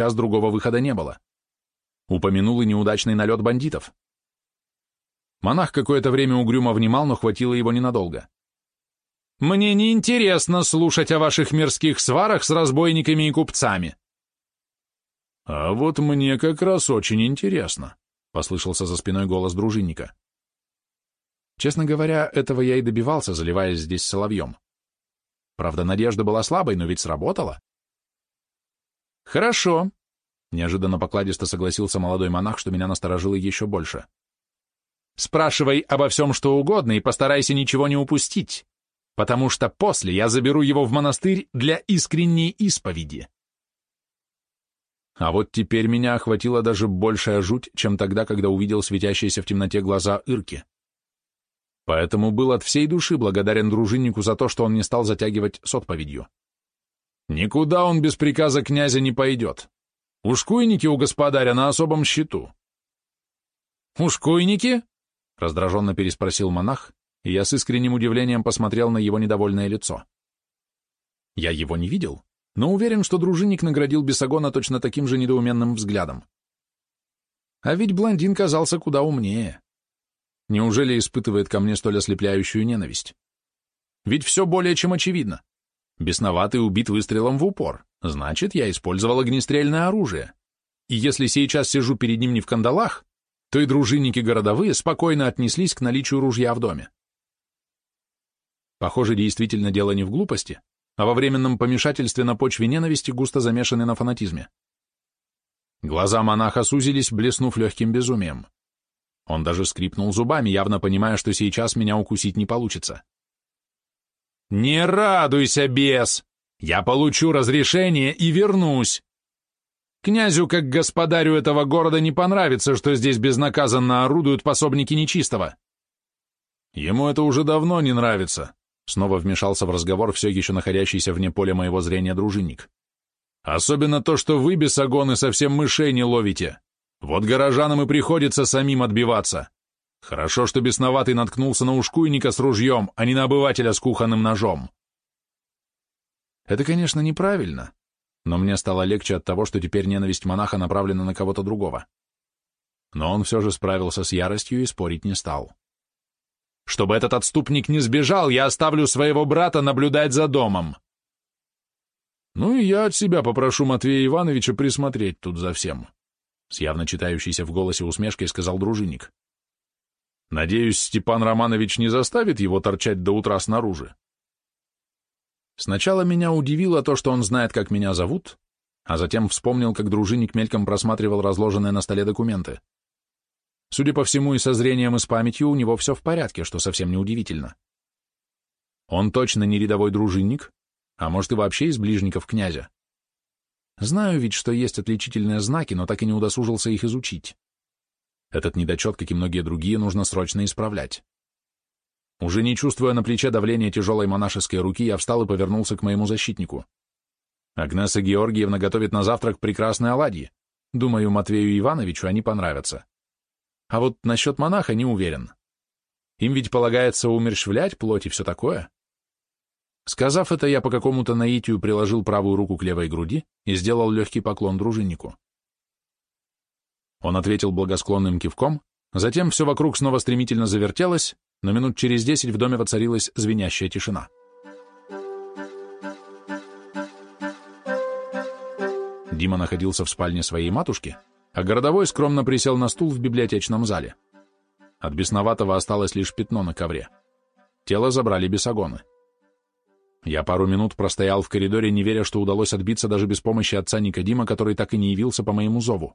сейчас другого выхода не было. Упомянул и неудачный налет бандитов. Монах какое-то время угрюмо внимал, но хватило его ненадолго. «Мне не интересно слушать о ваших мирских сварах с разбойниками и купцами». «А вот мне как раз очень интересно», — послышался за спиной голос дружинника. Честно говоря, этого я и добивался, заливаясь здесь соловьем. Правда, надежда была слабой, но ведь сработала. «Хорошо», — неожиданно покладисто согласился молодой монах, что меня насторожило еще больше. Спрашивай обо всем, что угодно, и постарайся ничего не упустить, потому что после я заберу его в монастырь для искренней исповеди. А вот теперь меня охватила даже большая жуть, чем тогда, когда увидел светящиеся в темноте глаза Ирки. Поэтому был от всей души благодарен дружиннику за то, что он не стал затягивать с отповедью. Никуда он без приказа князя не пойдет. Ушкуйники у господаря на особом счету. Ушкуйники? Раздраженно переспросил монах, и я с искренним удивлением посмотрел на его недовольное лицо. Я его не видел, но уверен, что дружинник наградил Бесогона точно таким же недоуменным взглядом. А ведь блондин казался куда умнее. Неужели испытывает ко мне столь ослепляющую ненависть? Ведь все более чем очевидно. Бесноватый убит выстрелом в упор, значит, я использовал огнестрельное оружие. И если сейчас сижу перед ним не в кандалах, то и дружинники городовые спокойно отнеслись к наличию ружья в доме. Похоже, действительно дело не в глупости, а во временном помешательстве на почве ненависти, густо замешанной на фанатизме. Глаза монаха сузились, блеснув легким безумием. Он даже скрипнул зубами, явно понимая, что сейчас меня укусить не получится. «Не радуйся, бес! Я получу разрешение и вернусь!» Князю, как господарю этого города, не понравится, что здесь безнаказанно орудуют пособники нечистого. Ему это уже давно не нравится, снова вмешался в разговор все еще находящийся вне поля моего зрения дружинник. Особенно то, что вы, бесогоны, совсем мышей не ловите. Вот горожанам и приходится самим отбиваться. Хорошо, что бесноватый наткнулся на ушкуйника с ружьем, а не на обывателя с кухонным ножом. Это, конечно, неправильно, но мне стало легче от того, что теперь ненависть монаха направлена на кого-то другого. Но он все же справился с яростью и спорить не стал. Чтобы этот отступник не сбежал, я оставлю своего брата наблюдать за домом. Ну и я от себя попрошу Матвея Ивановича присмотреть тут за всем. С явно читающейся в голосе усмешкой сказал дружинник. Надеюсь, Степан Романович не заставит его торчать до утра снаружи. Сначала меня удивило то, что он знает, как меня зовут, а затем вспомнил, как дружинник мельком просматривал разложенные на столе документы. Судя по всему, и со зрением, и с памятью у него все в порядке, что совсем неудивительно. Он точно не рядовой дружинник, а может и вообще из ближников князя. Знаю ведь, что есть отличительные знаки, но так и не удосужился их изучить. Этот недочет, как и многие другие, нужно срочно исправлять. Уже не чувствуя на плече давления тяжелой монашеской руки, я встал и повернулся к моему защитнику. Агнеса Георгиевна готовит на завтрак прекрасные оладьи. Думаю, Матвею Ивановичу они понравятся. А вот насчет монаха не уверен. Им ведь полагается умерщвлять плоть и все такое. Сказав это, я по какому-то наитию приложил правую руку к левой груди и сделал легкий поклон дружиннику. Он ответил благосклонным кивком, затем все вокруг снова стремительно завертелось, но минут через десять в доме воцарилась звенящая тишина. Дима находился в спальне своей матушки, а городовой скромно присел на стул в библиотечном зале. От бесноватого осталось лишь пятно на ковре. Тело забрали бесогоны. Я пару минут простоял в коридоре, не веря, что удалось отбиться даже без помощи отца Никодима, который так и не явился по моему зову.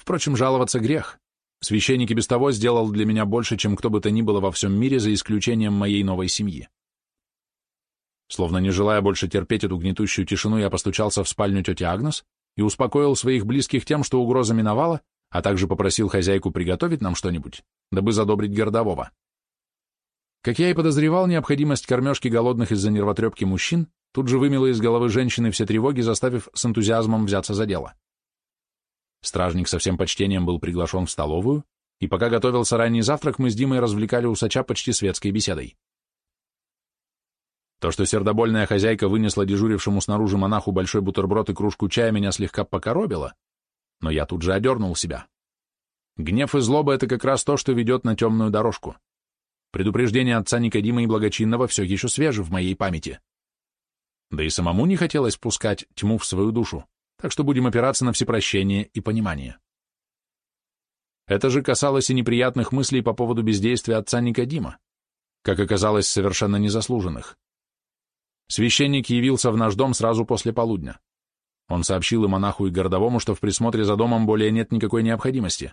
Впрочем, жаловаться грех. Священник и без того сделал для меня больше, чем кто бы то ни было во всем мире, за исключением моей новой семьи. Словно не желая больше терпеть эту гнетущую тишину, я постучался в спальню тети Агнес и успокоил своих близких тем, что угроза миновала, а также попросил хозяйку приготовить нам что-нибудь, дабы задобрить городового. Как я и подозревал, необходимость кормежки голодных из-за нервотрепки мужчин тут же вымела из головы женщины все тревоги, заставив с энтузиазмом взяться за дело. Стражник со всем почтением был приглашен в столовую, и пока готовился ранний завтрак, мы с Димой развлекали усача почти светской беседой. То, что сердобольная хозяйка вынесла дежурившему снаружи монаху большой бутерброд и кружку чая, меня слегка покоробило, но я тут же одернул себя. Гнев и злоба — это как раз то, что ведет на темную дорожку. Предупреждение отца Никодима и Благочинного все еще свежи в моей памяти. Да и самому не хотелось пускать тьму в свою душу, так что будем опираться на всепрощение и понимание. Это же касалось и неприятных мыслей по поводу бездействия отца Никодима, как оказалось, совершенно незаслуженных. Священник явился в наш дом сразу после полудня. Он сообщил и монаху, и городовому, что в присмотре за домом более нет никакой необходимости.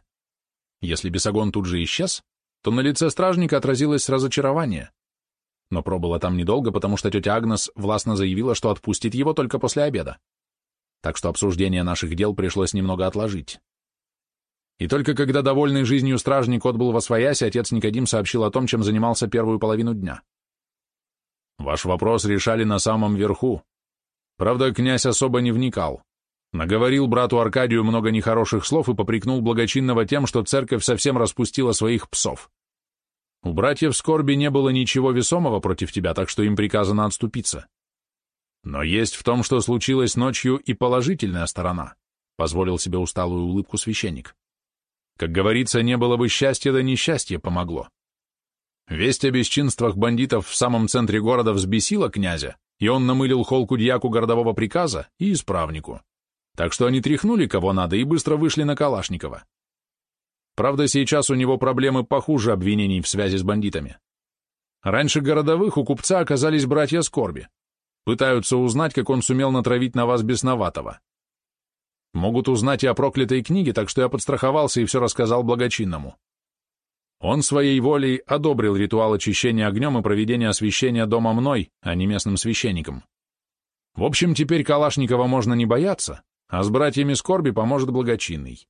Если бесогон тут же исчез, то на лице стражника отразилось разочарование. Но пробыла там недолго, потому что тетя Агнес властно заявила, что отпустит его только после обеда. Так что обсуждение наших дел пришлось немного отложить. И только когда довольный жизнью стражник отбыл во своясь, отец Никодим сообщил о том, чем занимался первую половину дня. Ваш вопрос решали на самом верху. Правда, князь особо не вникал. Наговорил брату Аркадию много нехороших слов и попрекнул благочинного тем, что церковь совсем распустила своих псов. У братьев скорби не было ничего весомого против тебя, так что им приказано отступиться. Но есть в том, что случилось ночью, и положительная сторона, — позволил себе усталую улыбку священник. Как говорится, не было бы счастья, да несчастье помогло. Весть о бесчинствах бандитов в самом центре города взбесила князя, и он намылил холку дьяку городового приказа и исправнику. Так что они тряхнули кого надо и быстро вышли на Калашникова. Правда, сейчас у него проблемы похуже обвинений в связи с бандитами. Раньше городовых у купца оказались братья Скорби. Пытаются узнать, как он сумел натравить на вас бесноватого. Могут узнать и о проклятой книге, так что я подстраховался и все рассказал благочинному. Он своей волей одобрил ритуал очищения огнем и проведения освящения дома мной, а не местным священником. В общем, теперь Калашникова можно не бояться, а с братьями скорби поможет благочинный.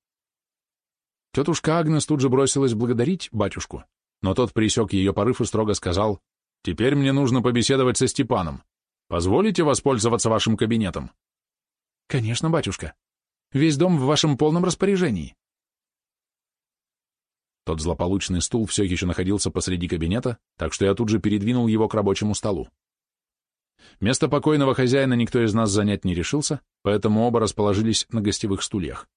Тетушка Агнес тут же бросилась благодарить батюшку, но тот присек ее порыв и строго сказал, «Теперь мне нужно побеседовать со Степаном. Позволите воспользоваться вашим кабинетом?» «Конечно, батюшка. Весь дом в вашем полном распоряжении». Тот злополучный стул все еще находился посреди кабинета, так что я тут же передвинул его к рабочему столу. Место покойного хозяина никто из нас занять не решился, поэтому оба расположились на гостевых стульях.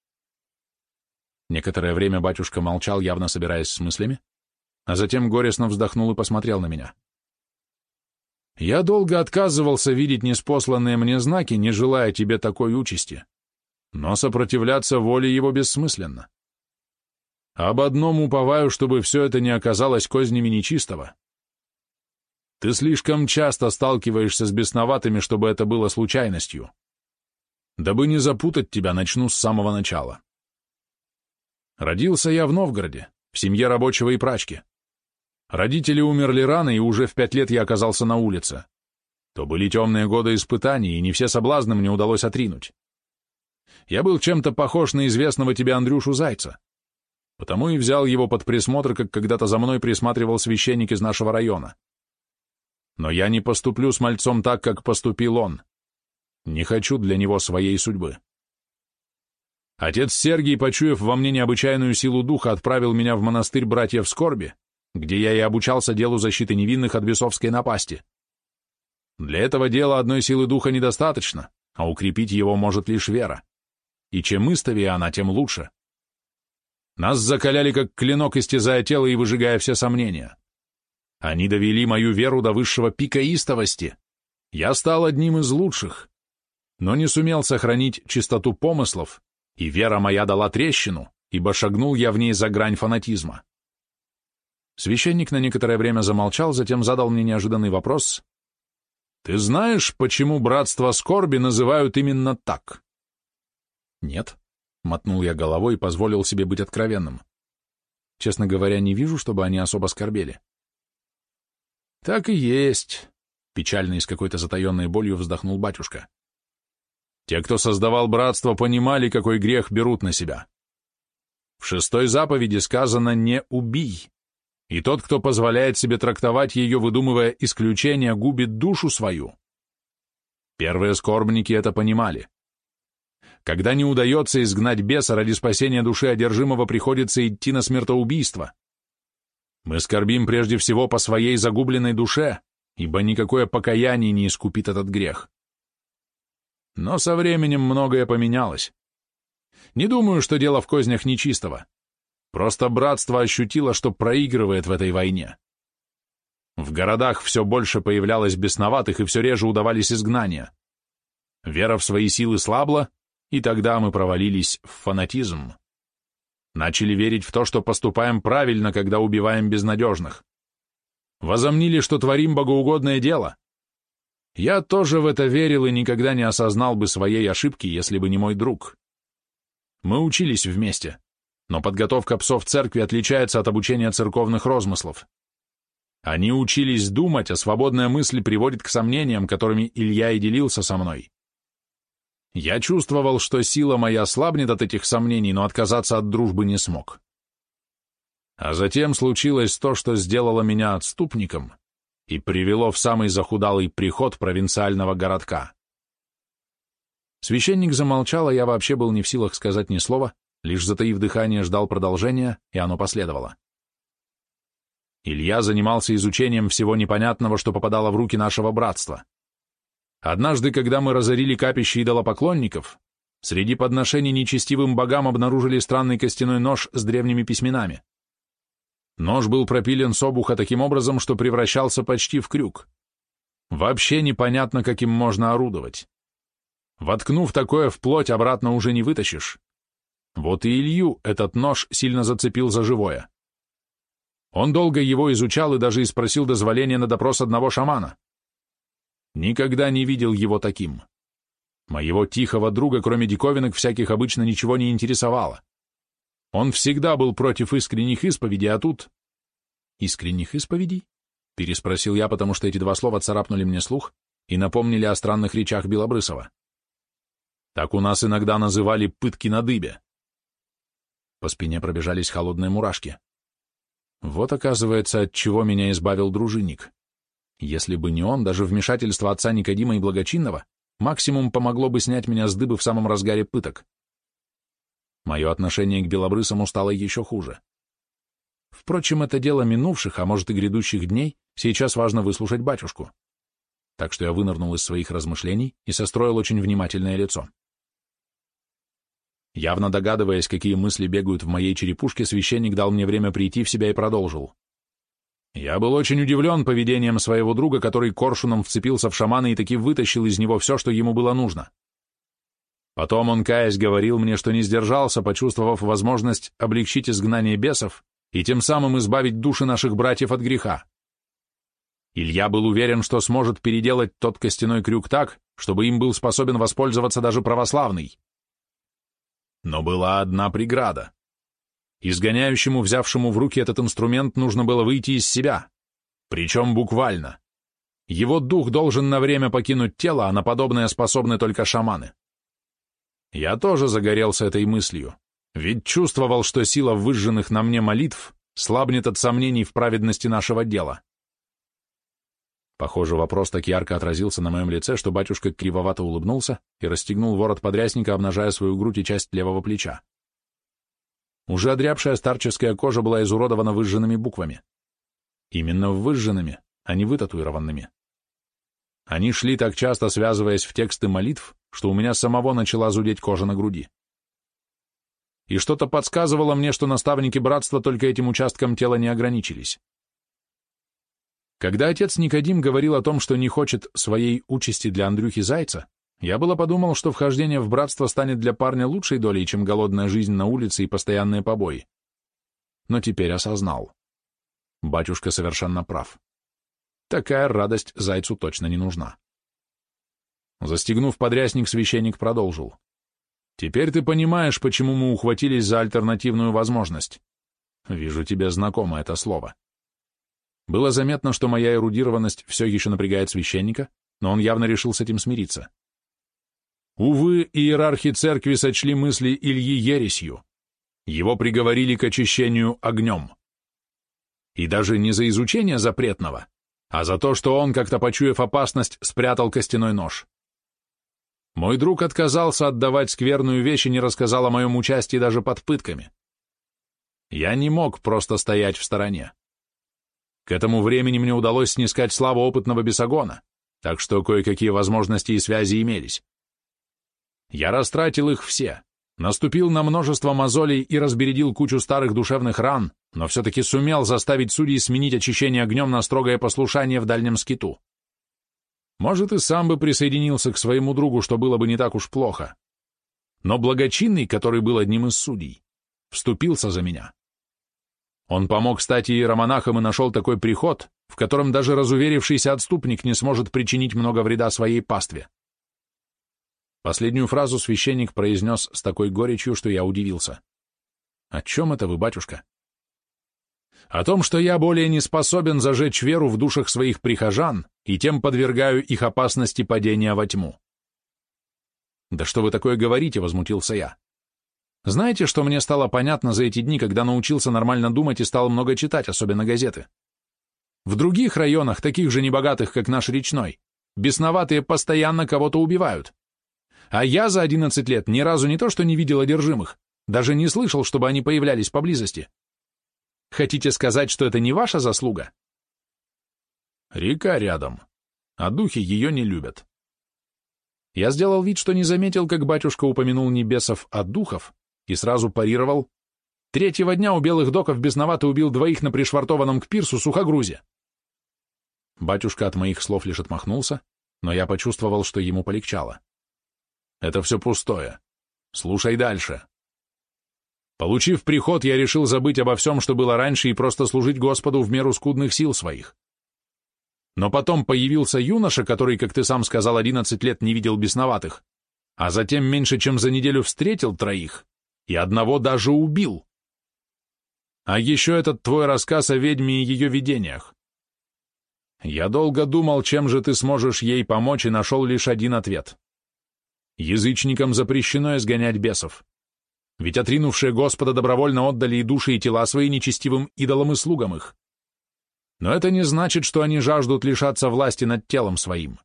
Некоторое время батюшка молчал, явно собираясь с мыслями, а затем горестно вздохнул и посмотрел на меня. «Я долго отказывался видеть неспосланные мне знаки, не желая тебе такой участи, но сопротивляться воле его бессмысленно. Об одном уповаю, чтобы все это не оказалось кознями нечистого. Ты слишком часто сталкиваешься с бесноватыми, чтобы это было случайностью. Дабы не запутать тебя, начну с самого начала. Родился я в Новгороде, в семье рабочего и прачки. Родители умерли рано, и уже в пять лет я оказался на улице. То были темные годы испытаний, и не все соблазны мне удалось отринуть. Я был чем-то похож на известного тебе Андрюшу Зайца. Потому и взял его под присмотр, как когда-то за мной присматривал священник из нашего района. Но я не поступлю с мальцом так, как поступил он. Не хочу для него своей судьбы. Отец Сергий, почуяв во мне необычайную силу духа, отправил меня в монастырь братьев Скорби, где я и обучался делу защиты невинных от бесовской напасти. Для этого дела одной силы духа недостаточно, а укрепить его может лишь вера. И чем истовее она, тем лучше. Нас закаляли, как клинок, истязая тело и выжигая все сомнения. Они довели мою веру до высшего пика истовости. Я стал одним из лучших, но не сумел сохранить чистоту помыслов, и вера моя дала трещину, ибо шагнул я в ней за грань фанатизма. Священник на некоторое время замолчал, затем задал мне неожиданный вопрос. «Ты знаешь, почему братство скорби называют именно так?» «Нет», Мотнул я головой и позволил себе быть откровенным. Честно говоря, не вижу, чтобы они особо скорбели. Так и есть, печально и с какой-то затаенной болью вздохнул батюшка. Те, кто создавал братство, понимали, какой грех берут на себя. В шестой заповеди сказано «не убий», и тот, кто позволяет себе трактовать ее, выдумывая исключения, губит душу свою. Первые скорбники это понимали. Когда не удается изгнать беса, ради спасения души одержимого приходится идти на смертоубийство. Мы скорбим прежде всего по своей загубленной душе, ибо никакое покаяние не искупит этот грех. Но со временем многое поменялось. Не думаю, что дело в кознях нечистого. Просто братство ощутило, что проигрывает в этой войне. В городах все больше появлялось бесноватых и все реже удавались изгнания. Вера в свои силы слабла, и тогда мы провалились в фанатизм. Начали верить в то, что поступаем правильно, когда убиваем безнадежных. Возомнили, что творим богоугодное дело. Я тоже в это верил и никогда не осознал бы своей ошибки, если бы не мой друг. Мы учились вместе, но подготовка псов церкви отличается от обучения церковных розмыслов. Они учились думать, а свободная мысль приводит к сомнениям, которыми Илья и делился со мной. Я чувствовал, что сила моя слабнет от этих сомнений, но отказаться от дружбы не смог. А затем случилось то, что сделало меня отступником и привело в самый захудалый приход провинциального городка. Священник замолчал, а я вообще был не в силах сказать ни слова, лишь затаив дыхание ждал продолжения, и оно последовало. Илья занимался изучением всего непонятного, что попадало в руки нашего братства. Однажды, когда мы разорили капище идолопоклонников, среди подношений нечестивым богам обнаружили странный костяной нож с древними письменами. Нож был пропилен с обуха таким образом, что превращался почти в крюк. Вообще непонятно, каким можно орудовать. Воткнув такое в плоть, обратно уже не вытащишь. Вот и Илью этот нож сильно зацепил за живое. Он долго его изучал и даже испросил дозволения на допрос одного шамана. Никогда не видел его таким. Моего тихого друга, кроме диковинок, всяких обычно ничего не интересовало. Он всегда был против искренних исповедей, а тут... Искренних исповедей? Переспросил я, потому что эти два слова царапнули мне слух и напомнили о странных речах Белобрысова. Так у нас иногда называли пытки на дыбе. По спине пробежались холодные мурашки. Вот, оказывается, от чего меня избавил дружинник. Если бы не он, даже вмешательство отца Никодима и Благочинного максимум помогло бы снять меня с дыбы в самом разгаре пыток. Мое отношение к белобрысому стало еще хуже. Впрочем, это дело минувших, а может и грядущих дней, сейчас важно выслушать батюшку. Так что я вынырнул из своих размышлений и состроил очень внимательное лицо. Явно догадываясь, какие мысли бегают в моей черепушке, священник дал мне время прийти в себя и продолжил. Я был очень удивлен поведением своего друга, который коршуном вцепился в шамана и таки вытащил из него все, что ему было нужно. Потом он, каясь, говорил мне, что не сдержался, почувствовав возможность облегчить изгнание бесов и тем самым избавить души наших братьев от греха. Илья был уверен, что сможет переделать тот костяной крюк так, чтобы им был способен воспользоваться даже православный. Но была одна преграда. Изгоняющему, взявшему в руки этот инструмент, нужно было выйти из себя. Причем буквально. Его дух должен на время покинуть тело, а на подобное способны только шаманы. Я тоже загорелся этой мыслью, ведь чувствовал, что сила выжженных на мне молитв слабнет от сомнений в праведности нашего дела. Похоже, вопрос так ярко отразился на моем лице, что батюшка кривовато улыбнулся и расстегнул ворот подрясника, обнажая свою грудь и часть левого плеча. Уже одрябшая старческая кожа была изуродована выжженными буквами. Именно выжженными, а не вытатуированными. Они шли так часто, связываясь в тексты молитв, что у меня самого начала зудеть кожа на груди. И что-то подсказывало мне, что наставники братства только этим участком тела не ограничились. Когда отец Никодим говорил о том, что не хочет своей участи для Андрюхи Зайца, я было подумал, что вхождение в братство станет для парня лучшей долей, чем голодная жизнь на улице и постоянные побои. Но теперь осознал. Батюшка совершенно прав. Такая радость Зайцу точно не нужна. Застегнув подрясник, священник продолжил. «Теперь ты понимаешь, почему мы ухватились за альтернативную возможность. Вижу тебе знакомо это слово. Было заметно, что моя эрудированность все еще напрягает священника, но он явно решил с этим смириться. Увы, иерархи церкви сочли мысли Ильи ересью. Его приговорили к очищению огнем. И даже не за изучение запретного, а за то, что он, как-то почуяв опасность, спрятал костяной нож. Мой друг отказался отдавать скверную вещь и не рассказал о моем участии даже под пытками. Я не мог просто стоять в стороне. К этому времени мне удалось снискать славу опытного бесогона, так что кое-какие возможности и связи имелись. Я растратил их все, наступил на множество мозолей и разбередил кучу старых душевных ран, но все-таки сумел заставить судей сменить очищение огнем на строгое послушание в дальнем скиту. Может, и сам бы присоединился к своему другу, что было бы не так уж плохо. Но благочинный, который был одним из судей, вступился за меня. Он помог стать иеромонахом и нашел такой приход, в котором даже разуверившийся отступник не сможет причинить много вреда своей пастве. Последнюю фразу священник произнес с такой горечью, что я удивился. «О чем это вы, батюшка?» «О том, что я более не способен зажечь веру в душах своих прихожан и тем подвергаю их опасности падения во тьму». «Да что вы такое говорите?» — возмутился я. Знаете, что мне стало понятно за эти дни, когда научился нормально думать и стал много читать, особенно газеты? В других районах, таких же небогатых, как наш речной, бесноватые постоянно кого-то убивают. А я за 11 лет ни разу не то что не видел одержимых, даже не слышал, чтобы они появлялись поблизости. Хотите сказать, что это не ваша заслуга? Река рядом, а духи ее не любят. Я сделал вид, что не заметил, как батюшка упомянул не бесов, а духов, и сразу парировал. Третьего дня у белых доков бесновато убил двоих на пришвартованном к пирсу сухогрузе. Батюшка от моих слов лишь отмахнулся, но я почувствовал, что ему полегчало. Это все пустое. Слушай дальше. Получив приход, я решил забыть обо всем, что было раньше, и просто служить Господу в меру скудных сил своих. Но потом появился юноша, который, как ты сам сказал, одиннадцать лет не видел бесноватых, а затем меньше чем за неделю встретил троих и одного даже убил. А еще этот твой рассказ о ведьме и ее видениях. Я долго думал, чем же ты сможешь ей помочь, и нашел лишь один ответ. Язычникам запрещено изгонять бесов. Ведь отринувшие Господа добровольно отдали и души, и тела свои нечестивым идолам и слугам их. Но это не значит, что они жаждут лишаться власти над телом своим.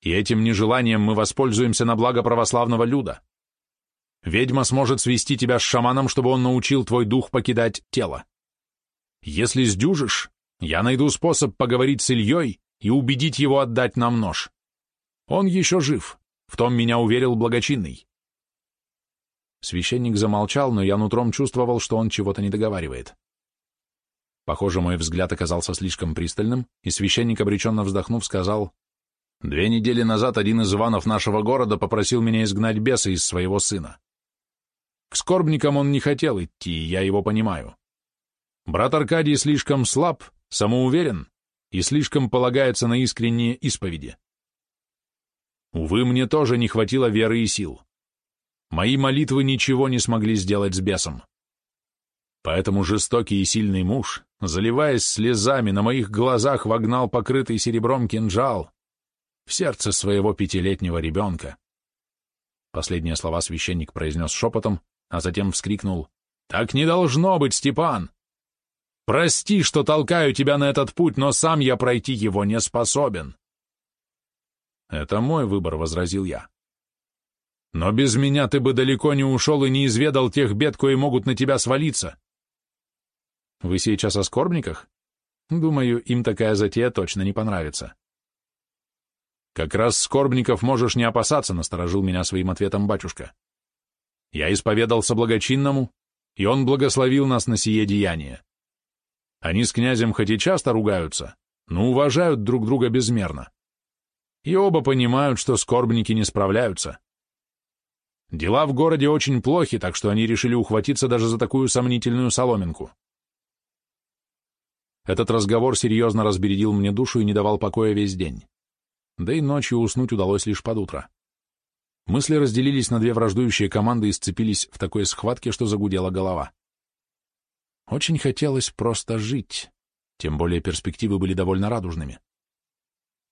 И этим нежеланием мы воспользуемся на благо православного люда. Ведьма сможет свести тебя с шаманом, чтобы он научил твой дух покидать тело. Если сдюжишь, я найду способ поговорить с Ильей и убедить его отдать нам нож. Он еще жив, в том меня уверил благочинный. Священник замолчал, но я нутром чувствовал, что он чего-то не договаривает. Похоже, мой взгляд оказался слишком пристальным, и священник, обреченно вздохнув, сказал, «Две недели назад один из Иванов нашего города попросил меня изгнать беса из своего сына. К скорбникам он не хотел идти, я его понимаю. Брат Аркадий слишком слаб, самоуверен и слишком полагается на искренние исповеди. Увы, мне тоже не хватило веры и сил. Мои молитвы ничего не смогли сделать с бесом. Поэтому жестокий и сильный муж, заливаясь слезами, на моих глазах вогнал покрытый серебром кинжал в сердце своего пятилетнего ребенка. Последние слова священник произнес шепотом, а затем вскрикнул «Так не должно быть, Степан! Прости, что толкаю тебя на этот путь, но сам я пройти его не способен!» «Это мой выбор», — возразил я. «Но без меня ты бы далеко не ушел и не изведал тех бед, кои могут на тебя свалиться». «Вы сейчас о скорбниках?» Думаю, им такая затея точно не понравится. «Как раз скорбников можешь не опасаться», — насторожил меня своим ответом батюшка. Я исповедался благочинному, и он благословил нас на сие деяние. Они с князем хоть и часто ругаются, но уважают друг друга безмерно. И оба понимают, что скорбники не справляются. Дела в городе очень плохи, так что они решили ухватиться даже за такую сомнительную соломинку. Этот разговор серьезно разбередил мне душу и не давал покоя весь день. Да и ночью уснуть удалось лишь под утро. Мысли разделились на две враждующие команды и сцепились в такой схватке, что загудела голова. Очень хотелось просто жить, тем более перспективы были довольно радужными.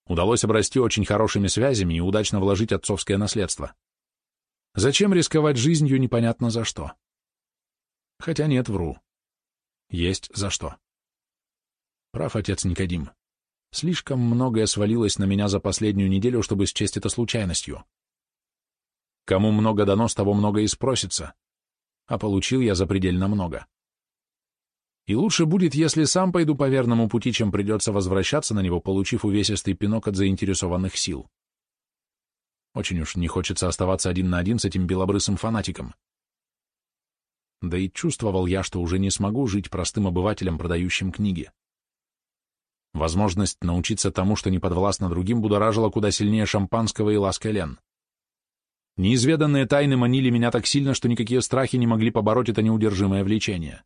Удалось обрасти очень хорошими связями и удачно вложить отцовское наследство. Зачем рисковать жизнью непонятно за что? Хотя нет, вру. Есть за что. Прав отец Никодим. Слишком многое свалилось на меня за последнюю неделю, чтобы счесть это случайностью. Кому много дано, с того много и спросится. А получил я запредельно много. И лучше будет, если сам пойду по верному пути, чем придется возвращаться на него, получив увесистый пинок от заинтересованных сил. Очень уж не хочется оставаться один на один с этим белобрысым фанатиком. Да и чувствовал я, что уже не смогу жить простым обывателем, продающим книги. Возможность научиться тому, что не подвластно другим, будоражила куда сильнее шампанского и ласка Лен. Неизведанные тайны манили меня так сильно, что никакие страхи не могли побороть это неудержимое влечение.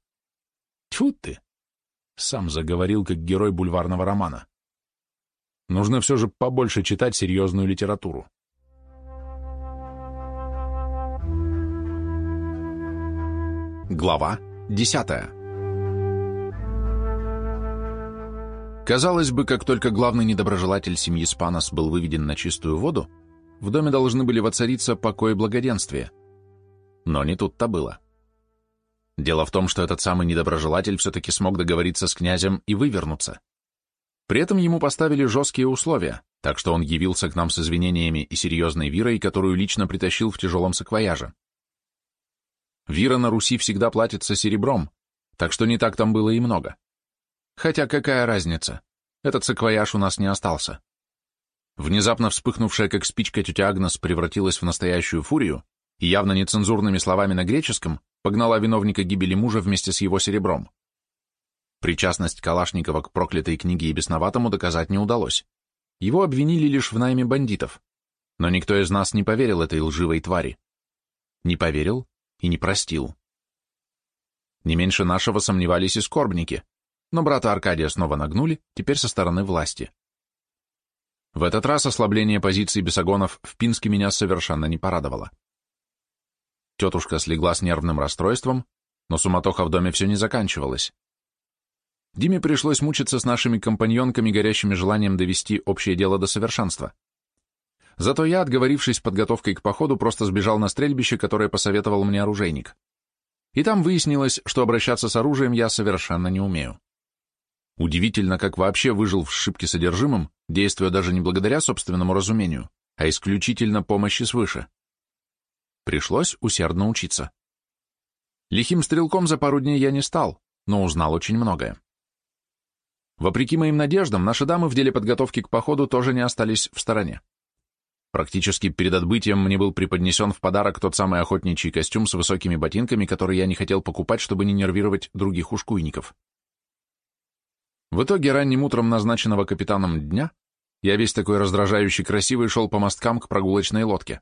Тьфу ты! Сам заговорил, как герой бульварного романа. Нужно все же побольше читать серьезную литературу. Глава десятая Казалось бы, как только главный недоброжелатель семьи Спанос был выведен на чистую воду, в доме должны были воцариться покой и благоденствие. Но не тут-то было. Дело в том, что этот самый недоброжелатель все-таки смог договориться с князем и вывернуться. При этом ему поставили жесткие условия, так что он явился к нам с извинениями и серьезной вирой, которую лично притащил в тяжелом саквояже. Вира на Руси всегда платится серебром, так что не так там было и много. Хотя какая разница? Этот саквояж у нас не остался. Внезапно вспыхнувшая как спичка тетя Агнес превратилась в настоящую фурию и явно нецензурными словами на греческом погнала виновника гибели мужа вместе с его серебром. Причастность Калашникова к проклятой книге и бесноватому доказать не удалось. Его обвинили лишь в найме бандитов. Но никто из нас не поверил этой лживой твари. Не поверил и не простил. Не меньше нашего сомневались и скорбники, но брата Аркадия снова нагнули, теперь со стороны власти. В этот раз ослабление позиций бесогонов в Пинске меня совершенно не порадовало. Тетушка слегла с нервным расстройством, но суматоха в доме все не заканчивалась. Диме пришлось мучиться с нашими компаньонками, горящими желанием довести общее дело до совершенства. Зато я, отговорившись подготовкой к походу, просто сбежал на стрельбище, которое посоветовал мне оружейник. И там выяснилось, что обращаться с оружием я совершенно не умею. Удивительно, как вообще выжил в шибке содержимым, действуя даже не благодаря собственному разумению, а исключительно помощи свыше. Пришлось усердно учиться. Лихим стрелком за пару дней я не стал, но узнал очень многое. Вопреки моим надеждам, наши дамы в деле подготовки к походу тоже не остались в стороне. Практически перед отбытием мне был преподнесен в подарок тот самый охотничий костюм с высокими ботинками, который я не хотел покупать, чтобы не нервировать других ушкуйников. В итоге ранним утром назначенного капитаном дня я весь такой раздражающий красивый шел по мосткам к прогулочной лодке.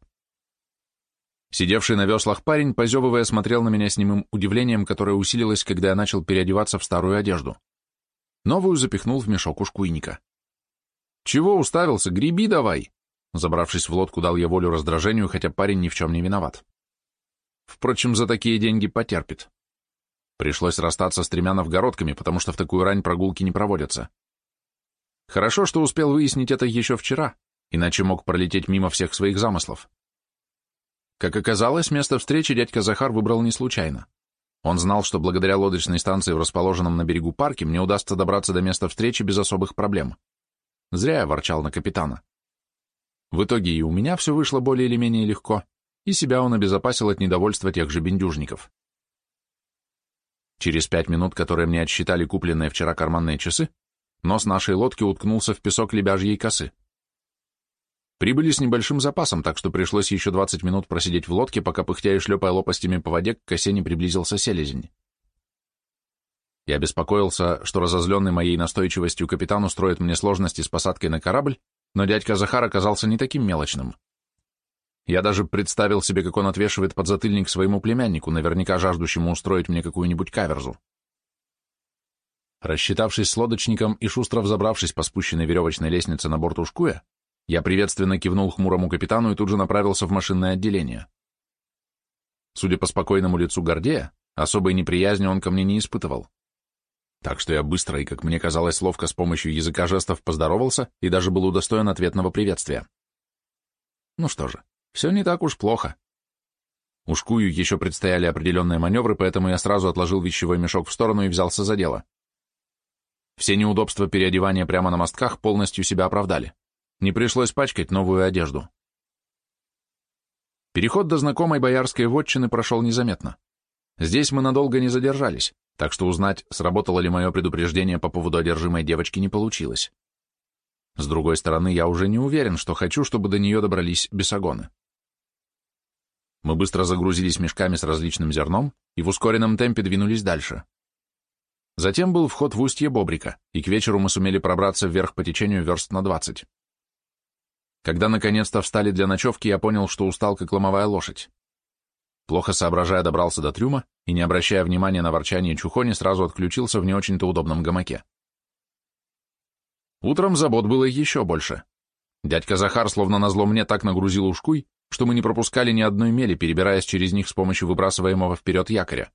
Сидевший на веслах парень, позевывая, смотрел на меня с немым удивлением, которое усилилось, когда я начал переодеваться в старую одежду. Новую запихнул в мешок ушкуйника. «Чего уставился? Греби давай!» Забравшись в лодку, дал я волю раздражению, хотя парень ни в чем не виноват. Впрочем, за такие деньги потерпит. Пришлось расстаться с тремя новгородками, потому что в такую рань прогулки не проводятся. Хорошо, что успел выяснить это еще вчера, иначе мог пролететь мимо всех своих замыслов. Как оказалось, место встречи дядька Захар выбрал не случайно. Он знал, что благодаря лодочной станции в расположенном на берегу парке мне удастся добраться до места встречи без особых проблем. Зря я ворчал на капитана. В итоге и у меня все вышло более или менее легко, и себя он обезопасил от недовольства тех же бендюжников. Через пять минут, которые мне отсчитали купленные вчера карманные часы, нос нашей лодки уткнулся в песок лебяжьей косы. Прибыли с небольшим запасом, так что пришлось еще 20 минут просидеть в лодке, пока, пыхтя и шлепая лопастями по воде, к косе не приблизился селезень. Я беспокоился, что разозленный моей настойчивостью капитан устроит мне сложности с посадкой на корабль, но дядька Захар оказался не таким мелочным. Я даже представил себе, как он отвешивает подзатыльник своему племяннику, наверняка жаждущему устроить мне какую-нибудь каверзу. Рассчитавшись с лодочником и шустро взобравшись по спущенной веревочной лестнице на борт Ушкуя, я приветственно кивнул хмурому капитану и тут же направился в машинное отделение. Судя по спокойному лицу Гордея, особой неприязни он ко мне не испытывал. Так что я быстро и, как мне казалось, ловко с помощью языка жестов поздоровался и даже был удостоен ответного приветствия. Ну что же, все не так уж плохо. Ушкую еще предстояли определенные маневры, поэтому я сразу отложил вещевой мешок в сторону и взялся за дело. Все неудобства переодевания прямо на мостках полностью себя оправдали. Не пришлось пачкать новую одежду. Переход до знакомой боярской вотчины прошел незаметно. Здесь мы надолго не задержались, так что узнать, сработало ли мое предупреждение по поводу одержимой девочки, не получилось. С другой стороны, я уже не уверен, что хочу, чтобы до нее добрались бесогоны. Мы быстро загрузились мешками с различным зерном и в ускоренном темпе двинулись дальше. Затем был вход в устье Бобрика, и к вечеру мы сумели пробраться вверх по течению верст на двадцать. Когда наконец-то встали для ночевки, я понял, что устал, как ломовая лошадь. Плохо соображая, добрался до трюма и, не обращая внимания на ворчание Чухони, сразу отключился в не очень-то удобном гамаке. Утром забот было еще больше. Дядька Захар словно назло мне так нагрузил ушкуй, что мы не пропускали ни одной мели, перебираясь через них с помощью выбрасываемого вперед якоря.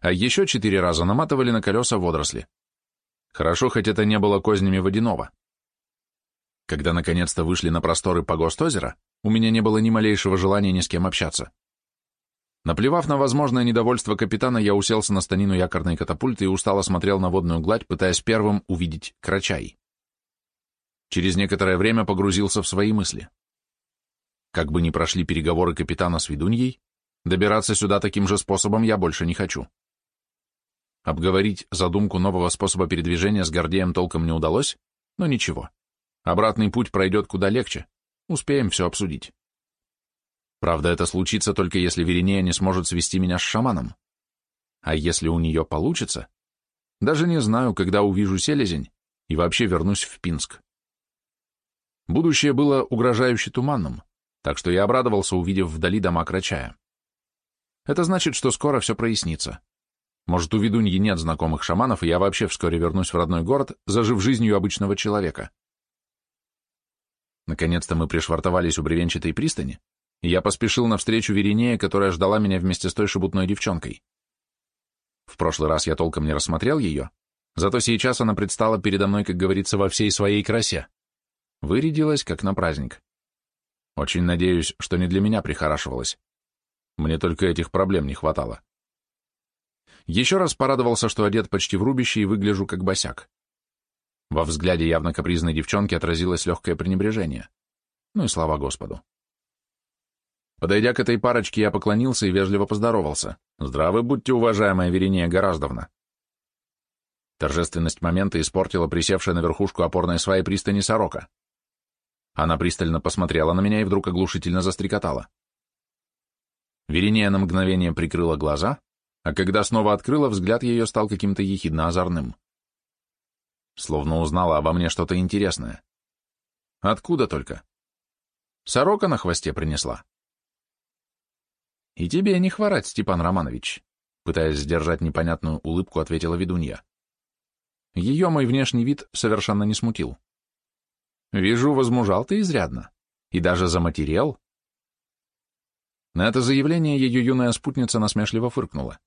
А еще четыре раза наматывали на колеса водоросли. Хорошо, хоть это не было кознями водяного. Когда наконец-то вышли на просторы погост озера, у меня не было ни малейшего желания ни с кем общаться. Наплевав на возможное недовольство капитана, я уселся на станину якорной катапульты и устало смотрел на водную гладь, пытаясь первым увидеть крачай. Через некоторое время погрузился в свои мысли. Как бы ни прошли переговоры капитана с ведуньей, добираться сюда таким же способом я больше не хочу. Обговорить задумку нового способа передвижения с Гордеем толком не удалось, но ничего. Обратный путь пройдет куда легче, успеем все обсудить. Правда, это случится только если Веринея не сможет свести меня с шаманом. А если у нее получится, даже не знаю, когда увижу селезень и вообще вернусь в Пинск. Будущее было угрожающе туманным, так что я обрадовался, увидев вдали дома Крачая. Это значит, что скоро все прояснится. Может, у ведуньи нет знакомых шаманов, и я вообще вскоре вернусь в родной город, зажив жизнью обычного человека. Наконец-то мы пришвартовались у бревенчатой пристани, я поспешил навстречу Веринее, которая ждала меня вместе с той шебутной девчонкой. В прошлый раз я толком не рассмотрел ее, зато сейчас она предстала передо мной, как говорится, во всей своей красе. Вырядилась, как на праздник. Очень надеюсь, что не для меня прихорашивалась. Мне только этих проблем не хватало. Еще раз порадовался, что одет почти в рубище и выгляжу как босяк. Во взгляде явно капризной девчонки отразилось легкое пренебрежение. Ну и слава Господу. Подойдя к этой парочке, я поклонился и вежливо поздоровался. «Здравы будьте, уважаемая Верения Гораздовна». Торжественность момента испортила присевшая на верхушку опорной сваи пристани сорока. Она пристально посмотрела на меня и вдруг оглушительно застрекотала. Верения на мгновение прикрыла глаза, а когда снова открыла, взгляд ее стал каким-то ехидно-озорным. Словно узнала обо мне что-то интересное. Откуда только? Сорока на хвосте принесла. «И тебе не хворать, Степан Романович», пытаясь сдержать непонятную улыбку, ответила ведунья. Ее мой внешний вид совершенно не смутил. «Вижу, возмужал ты изрядно. И даже заматерел». На это заявление ее юная спутница насмешливо фыркнула.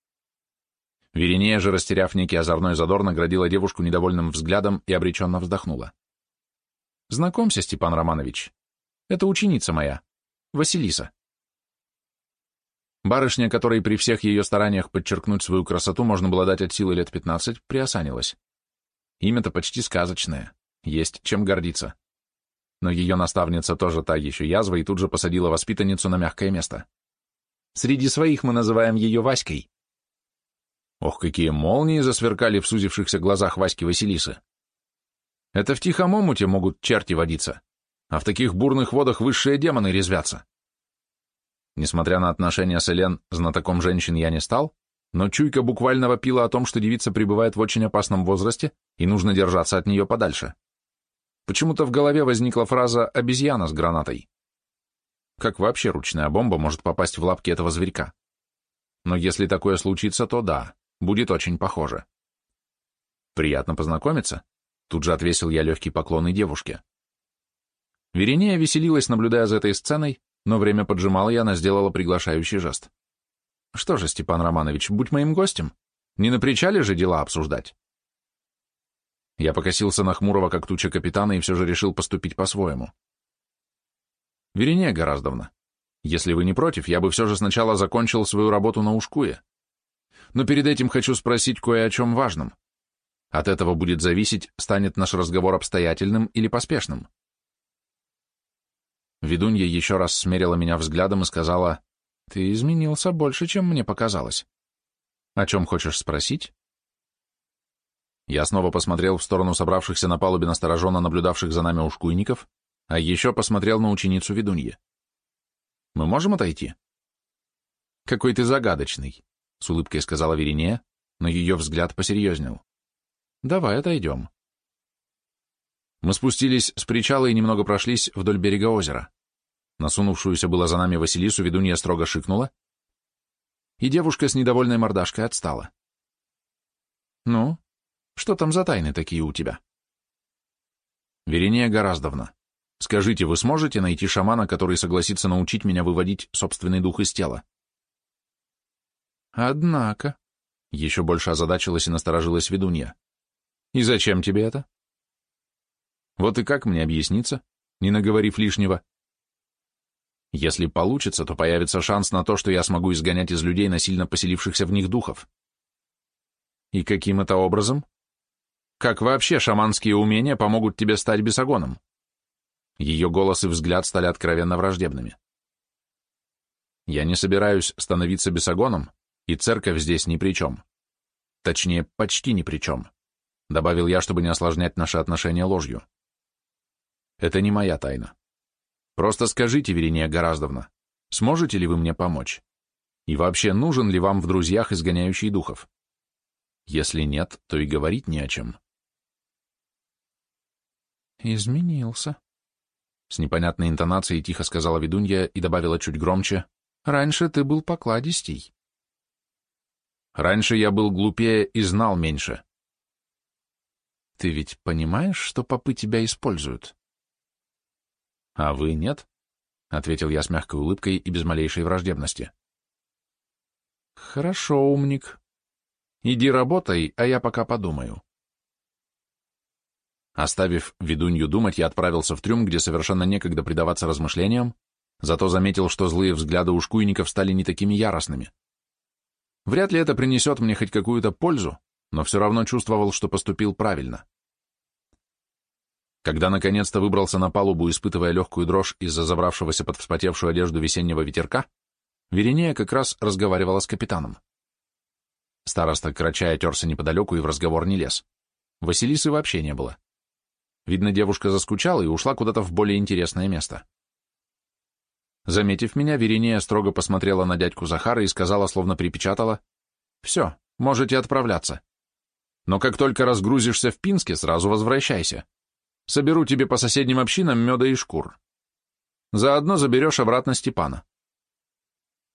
Веринея же, растеряв некий озорной задор, наградила девушку недовольным взглядом и обреченно вздохнула. «Знакомься, Степан Романович. Это ученица моя, Василиса». Барышня, которой при всех ее стараниях подчеркнуть свою красоту можно было дать от силы лет пятнадцать, приосанилась. Имя-то почти сказочное, есть чем гордиться. Но ее наставница тоже та еще язва и тут же посадила воспитанницу на мягкое место. Среди своих мы называем ее Васькой. Ох, какие молнии засверкали в сузившихся глазах Васьки Василисы. Это в тихом омуте могут черти водиться, а в таких бурных водах высшие демоны резвятся. Несмотря на отношения с Элен, знатоком женщин я не стал, но чуйка буквально вопила о том, что девица пребывает в очень опасном возрасте и нужно держаться от нее подальше. Почему-то в голове возникла фраза «обезьяна с гранатой». Как вообще ручная бомба может попасть в лапки этого зверька? Но если такое случится, то да, будет очень похоже. Приятно познакомиться. Тут же отвесил я легкий поклон и девушке. Веринея веселилась, наблюдая за этой сценой, но время поджимало, и она сделала приглашающий жест. «Что же, Степан Романович, будь моим гостем. Не на причале же дела обсуждать». Я покосился на хмурого, как туча капитана, и все же решил поступить по-своему. «Веринея Гораздовна, если вы не против, я бы все же сначала закончил свою работу на Ушкуе. Но перед этим хочу спросить кое о чем важном. От этого будет зависеть, станет наш разговор обстоятельным или поспешным. Ведунья еще раз смерила меня взглядом и сказала, «Ты изменился больше, чем мне показалось». О чем хочешь спросить? Я снова посмотрел в сторону собравшихся на палубе настороженно наблюдавших за нами ушкуйников, а еще посмотрел на ученицу ведуньи. Мы можем отойти? Какой ты загадочный, с улыбкой сказала Веринея, но ее взгляд посерьезнел. Давай отойдем. Мы спустились с причала и немного прошлись вдоль берега озера. Насунувшуюся было за нами Василису ведунья строго шикнула, и девушка с недовольной мордашкой отстала. «Ну, что там за тайны такие у тебя?» «Верения Гораздовна, скажите, вы сможете найти шамана, который согласится научить меня выводить собственный дух из тела?» «Однако», — еще больше озадачилась и насторожилась ведунья, — «и зачем тебе это?» «Вот и как мне объясниться, не наговорив лишнего?» Если получится, то появится шанс на то, что я смогу изгонять из людей насильно поселившихся в них духов. И каким это образом? Как вообще шаманские умения помогут тебе стать бесогоном? Ее голос и взгляд стали откровенно враждебными. Я не собираюсь становиться бесогоном, и церковь здесь ни при чем. Точнее, почти ни при чем. Добавил я, чтобы не осложнять наши отношения ложью. Это не моя тайна. Просто скажите, Верения Гораздовна, сможете ли вы мне помочь? И вообще, нужен ли вам в друзьях изгоняющий духов? Если нет, то и говорить не о чем. Изменился. С непонятной интонацией тихо сказала ведунья и добавила чуть громче. Раньше ты был покладистей. Раньше я был глупее и знал меньше. Ты ведь понимаешь, что попы тебя используют? «А вы нет?» — ответил я с мягкой улыбкой и без малейшей враждебности. «Хорошо, умник. Иди работай, а я пока подумаю». Оставив ведунью думать, я отправился в трюм, где совершенно некогда предаваться размышлениям, зато заметил, что злые взгляды ушкуйников стали не такими яростными. Вряд ли это принесет мне хоть какую-то пользу, но все равно чувствовал, что поступил правильно. Когда наконец-то выбрался на палубу, испытывая легкую дрожь из-за забравшегося под вспотевшую одежду весеннего ветерка, Веринея как раз разговаривала с капитаном. Староста, крачая, терся неподалеку и в разговор не лез. Василисы вообще не было. Видно, девушка заскучала и ушла куда-то в более интересное место. Заметив меня, Веринея строго посмотрела на дядьку Захара и сказала, словно припечатала, «Все, можете отправляться. Но как только разгрузишься в Пинске, сразу возвращайся. Соберу тебе по соседним общинам меда и шкур. Заодно заберешь обратно Степана.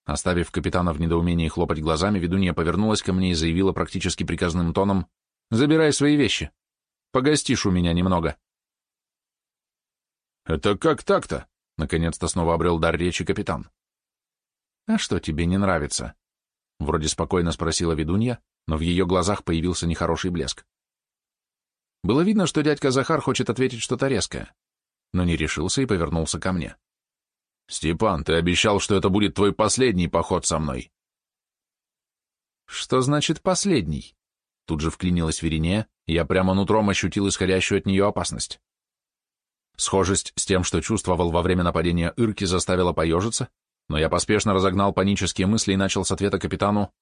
Оставив капитана в недоумении хлопать глазами, ведунья повернулась ко мне и заявила практически приказным тоном, «Забирай свои вещи. Погостишь у меня немного». «Это как так-то?» — наконец-то снова обрел дар речи капитан. «А что тебе не нравится?» — вроде спокойно спросила ведунья, но в ее глазах появился нехороший блеск. Было видно, что дядька Захар хочет ответить что-то резкое, но не решился и повернулся ко мне. «Степан, ты обещал, что это будет твой последний поход со мной». «Что значит последний?» Тут же вклинилась Веринея, я прямо нутром ощутил исходящую от нее опасность. Схожесть с тем, что чувствовал во время нападения Ирки, заставила поежиться, но я поспешно разогнал панические мысли и начал с ответа капитану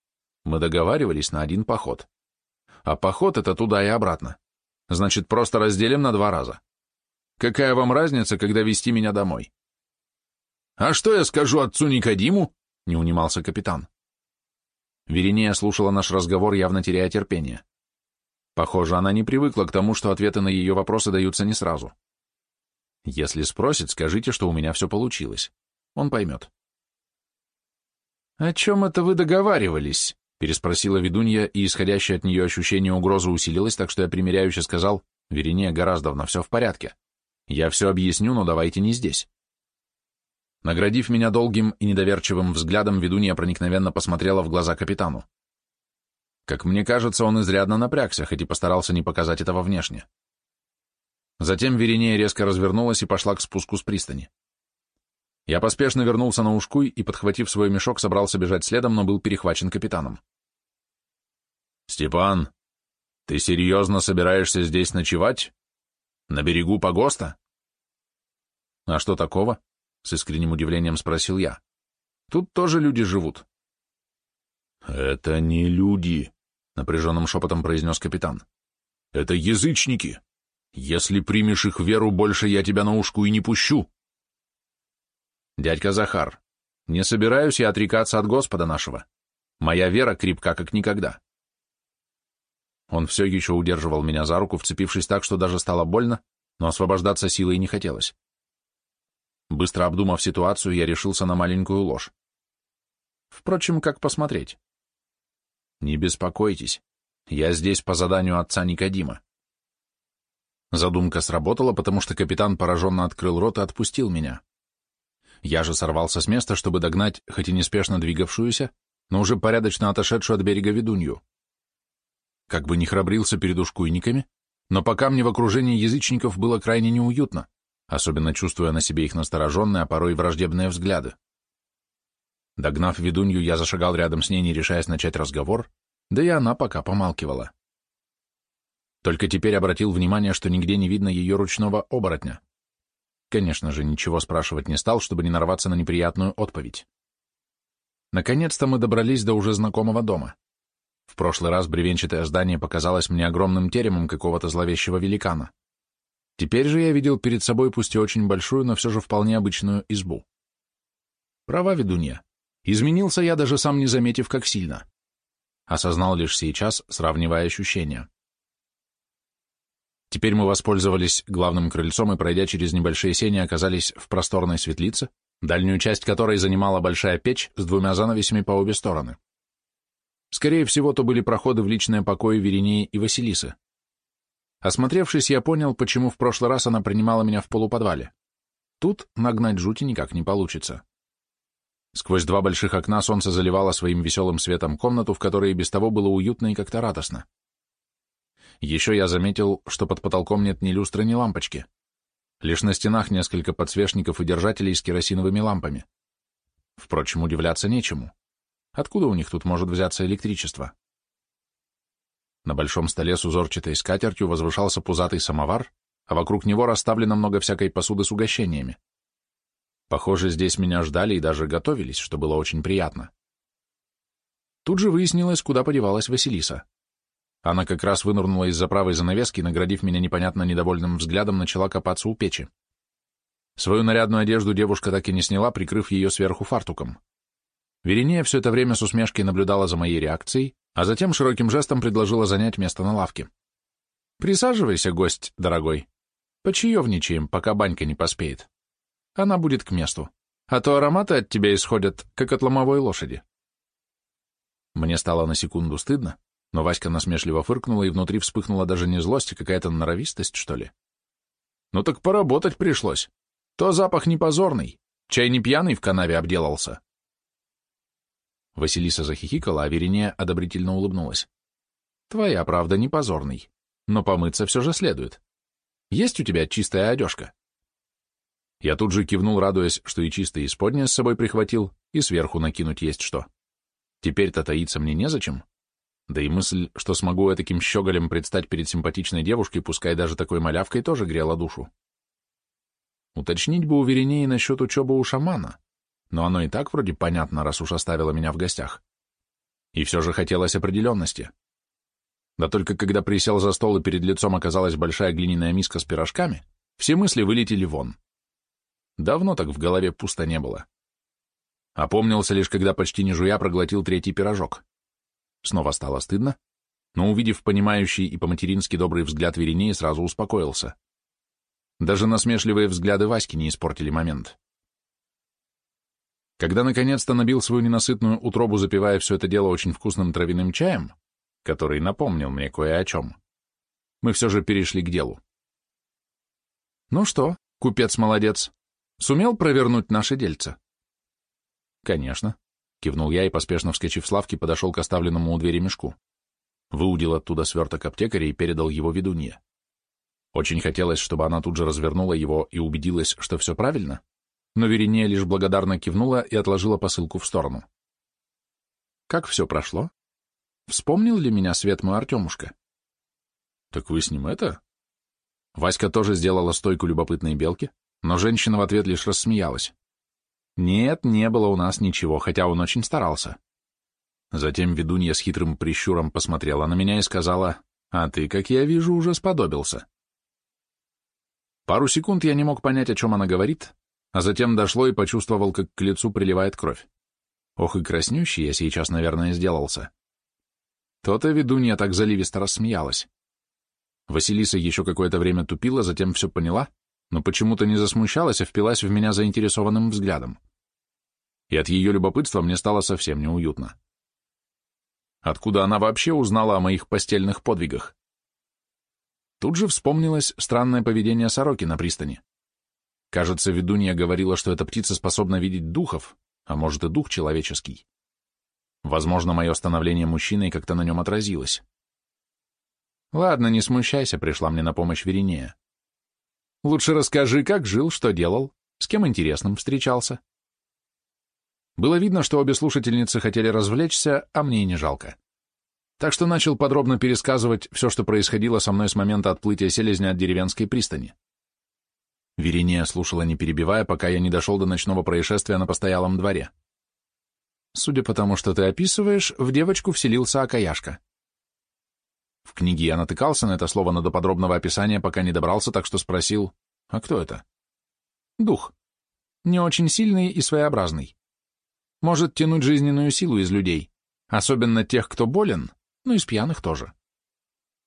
«Мы договаривались на один поход. А поход — это туда и обратно. Значит, просто разделим на два раза. Какая вам разница, когда вести меня домой? А что я скажу отцу Никодиму? Не унимался капитан. Веринея слушала наш разговор, явно теряя терпение. Похоже, она не привыкла к тому, что ответы на ее вопросы даются не сразу. Если спросит, скажите, что у меня все получилось. Он поймет. «О чем это вы договаривались?» Переспросила ведунья, и исходящее от нее ощущение угрозы усилилось, так что я примиряюще сказал, «Верине Гораздовна, все в порядке. Я все объясню, но давайте не здесь». Наградив меня долгим и недоверчивым взглядом, ведунья проникновенно посмотрела в глаза капитану. Как мне кажется, он изрядно напрягся, хоть и постарался не показать этого внешне. Затем Веринея резко развернулась и пошла к спуску с пристани. Я поспешно вернулся на ушкуй и, подхватив свой мешок, собрался бежать следом, но был перехвачен капитаном. «Степан, ты серьезно собираешься здесь ночевать? На берегу погоста?» «А что такого?» — с искренним удивлением спросил я. «Тут тоже люди живут». «Это не люди», — напряженным шепотом произнес капитан. «Это язычники. Если примешь их веру, больше я тебя на ушку и не пущу». «Дядька Захар, не собираюсь я отрекаться от Господа нашего. Моя вера крепка, как никогда». Он все еще удерживал меня за руку, вцепившись так, что даже стало больно, но освобождаться силой не хотелось. Быстро обдумав ситуацию, я решился на маленькую ложь. Впрочем, как посмотреть? Не беспокойтесь, я здесь по заданию отца Никодима. Задумка сработала, потому что капитан пораженно открыл рот и отпустил меня. Я же сорвался с места, чтобы догнать, хоть и неспешно двигавшуюся, но уже порядочно отошедшую от берега ведунью. Как бы не храбрился перед ушкуйниками, но пока мне в окружении язычников было крайне неуютно, особенно чувствуя на себе их настороженные, а порой враждебные взгляды. Догнав ведунью, я зашагал рядом с ней, не решаясь начать разговор, да и она пока помалкивала. Только теперь обратил внимание, что нигде не видно ее ручного оборотня. Конечно же, ничего спрашивать не стал, чтобы не нарваться на неприятную отповедь. Наконец-то мы добрались до уже знакомого дома. В прошлый раз бревенчатое здание показалось мне огромным теремом какого-то зловещего великана. Теперь же я видел перед собой пусть и очень большую, но все же вполне обычную избу. Права ведунья. Изменился я, даже сам не заметив, как сильно. Осознал лишь сейчас, сравнивая ощущения. Теперь мы воспользовались главным крыльцом и, пройдя через небольшие сени, оказались в просторной светлице, дальнюю часть которой занимала большая печь с двумя занавесями по обе стороны. Скорее всего, то были проходы в личное покои Веринеи и Василисы. Осмотревшись, я понял, почему в прошлый раз она принимала меня в полуподвале. Тут нагнать жути никак не получится. Сквозь два больших окна солнце заливало своим веселым светом комнату, в которой и без того было уютно и как-то радостно. Еще я заметил, что под потолком нет ни люстры, ни лампочки. Лишь на стенах несколько подсвечников и держателей с керосиновыми лампами. Впрочем, удивляться нечему. Откуда у них тут может взяться электричество? На большом столе с узорчатой скатертью возвышался пузатый самовар, а вокруг него расставлено много всякой посуды с угощениями. Похоже, здесь меня ждали и даже готовились, что было очень приятно. Тут же выяснилось, куда подевалась Василиса. Она как раз вынырнула из-за правой занавески наградив меня непонятно недовольным взглядом, начала копаться у печи. Свою нарядную одежду девушка так и не сняла, прикрыв ее сверху фартуком. Веринея все это время с усмешкой наблюдала за моей реакцией, а затем широким жестом предложила занять место на лавке. «Присаживайся, гость дорогой. Почаевничаем, пока банька не поспеет. Она будет к месту, а то ароматы от тебя исходят, как от ломовой лошади». Мне стало на секунду стыдно, но Васька насмешливо фыркнула, и внутри вспыхнула даже не злость, а какая-то норовистость, что ли. «Ну так поработать пришлось. То запах не позорный, чай не пьяный в канаве обделался». Василиса захихикала, а Вериния одобрительно улыбнулась. «Твоя правда не позорный, но помыться все же следует. Есть у тебя чистая одежка?» Я тут же кивнул, радуясь, что и чистое исподнее с собой прихватил, и сверху накинуть есть что. Теперь-то таиться мне незачем. Да и мысль, что смогу таким щеголем предстать перед симпатичной девушкой, пускай даже такой малявкой, тоже грела душу. Уточнить бы увереннее насчет учебы у шамана но оно и так вроде понятно, раз уж оставила меня в гостях. И все же хотелось определенности. Да только когда присел за стол и перед лицом оказалась большая глиняная миска с пирожками, все мысли вылетели вон. Давно так в голове пусто не было. Опомнился лишь, когда почти не жуя проглотил третий пирожок. Снова стало стыдно, но, увидев понимающий и по-матерински добрый взгляд Веринеи, сразу успокоился. Даже насмешливые взгляды Васьки не испортили момент. Когда наконец-то набил свою ненасытную утробу, запивая все это дело очень вкусным травяным чаем, который напомнил мне кое о чем, мы все же перешли к делу. «Ну что, купец молодец, сумел провернуть наше дельце?» «Конечно», — кивнул я и, поспешно вскочив с лавки, подошел к оставленному у двери мешку. Выудил оттуда сверток аптекаря и передал его ведунье. Очень хотелось, чтобы она тут же развернула его и убедилась, что все правильно, но Веринея лишь благодарно кивнула и отложила посылку в сторону. «Как все прошло? Вспомнил ли меня свет мой Артемушка?» «Так вы с ним это?» Васька тоже сделала стойку любопытной белки, но женщина в ответ лишь рассмеялась. «Нет, не было у нас ничего, хотя он очень старался. Затем ведунья с хитрым прищуром посмотрела на меня и сказала, «А ты, как я вижу, уже сподобился». Пару секунд я не мог понять, о чем она говорит, а затем дошло и почувствовал, как к лицу приливает кровь. Ох и краснющий я сейчас, наверное, сделался. То-то ведунья так заливисто рассмеялась. Василиса еще какое-то время тупила, затем все поняла, но почему-то не засмущалась, а впилась в меня заинтересованным взглядом. И от ее любопытства мне стало совсем неуютно. Откуда она вообще узнала о моих постельных подвигах? Тут же вспомнилось странное поведение сороки на пристани. Кажется, ведунья говорила, что эта птица способна видеть духов, а может и дух человеческий. Возможно, мое становление мужчиной как-то на нем отразилось. Ладно, не смущайся, пришла мне на помощь Веринея. Лучше расскажи, как жил, что делал, с кем интересным встречался. Было видно, что обе слушательницы хотели развлечься, а мне и не жалко. Так что начал подробно пересказывать все, что происходило со мной с момента отплытия селезня от деревенской пристани. Верения слушала, не перебивая, пока я не дошел до ночного происшествия на постоялом дворе. Судя по тому, что ты описываешь, в девочку вселился Акаяшка. В книге я натыкался на это слово, но до подробного описания пока не добрался, так что спросил, а кто это? Дух. Не очень сильный и своеобразный. Может тянуть жизненную силу из людей, особенно тех, кто болен, ну и с пьяных тоже.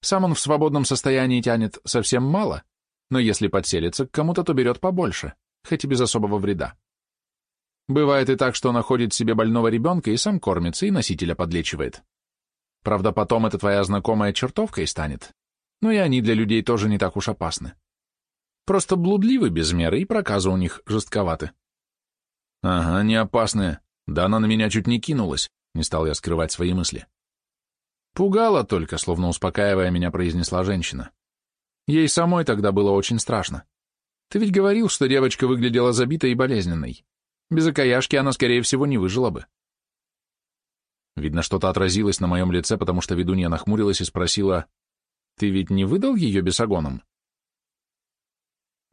Сам он в свободном состоянии тянет совсем мало, но если подселится к кому-то, то берет побольше, хоть и без особого вреда. Бывает и так, что находит себе больного ребенка и сам кормится, и носителя подлечивает. Правда, потом это твоя знакомая чертовкой станет, но и они для людей тоже не так уж опасны. Просто блудливы без меры, и проказы у них жестковаты. Ага, не опасные. Да она на меня чуть не кинулась, не стал я скрывать свои мысли. Пугала только, словно успокаивая меня, произнесла женщина. Ей самой тогда было очень страшно. Ты ведь говорил, что девочка выглядела забитой и болезненной. Без окаяшки она, скорее всего, не выжила бы. Видно, что-то отразилось на моем лице, потому что ведунья нахмурилась и спросила, «Ты ведь не выдал ее бесогоном?»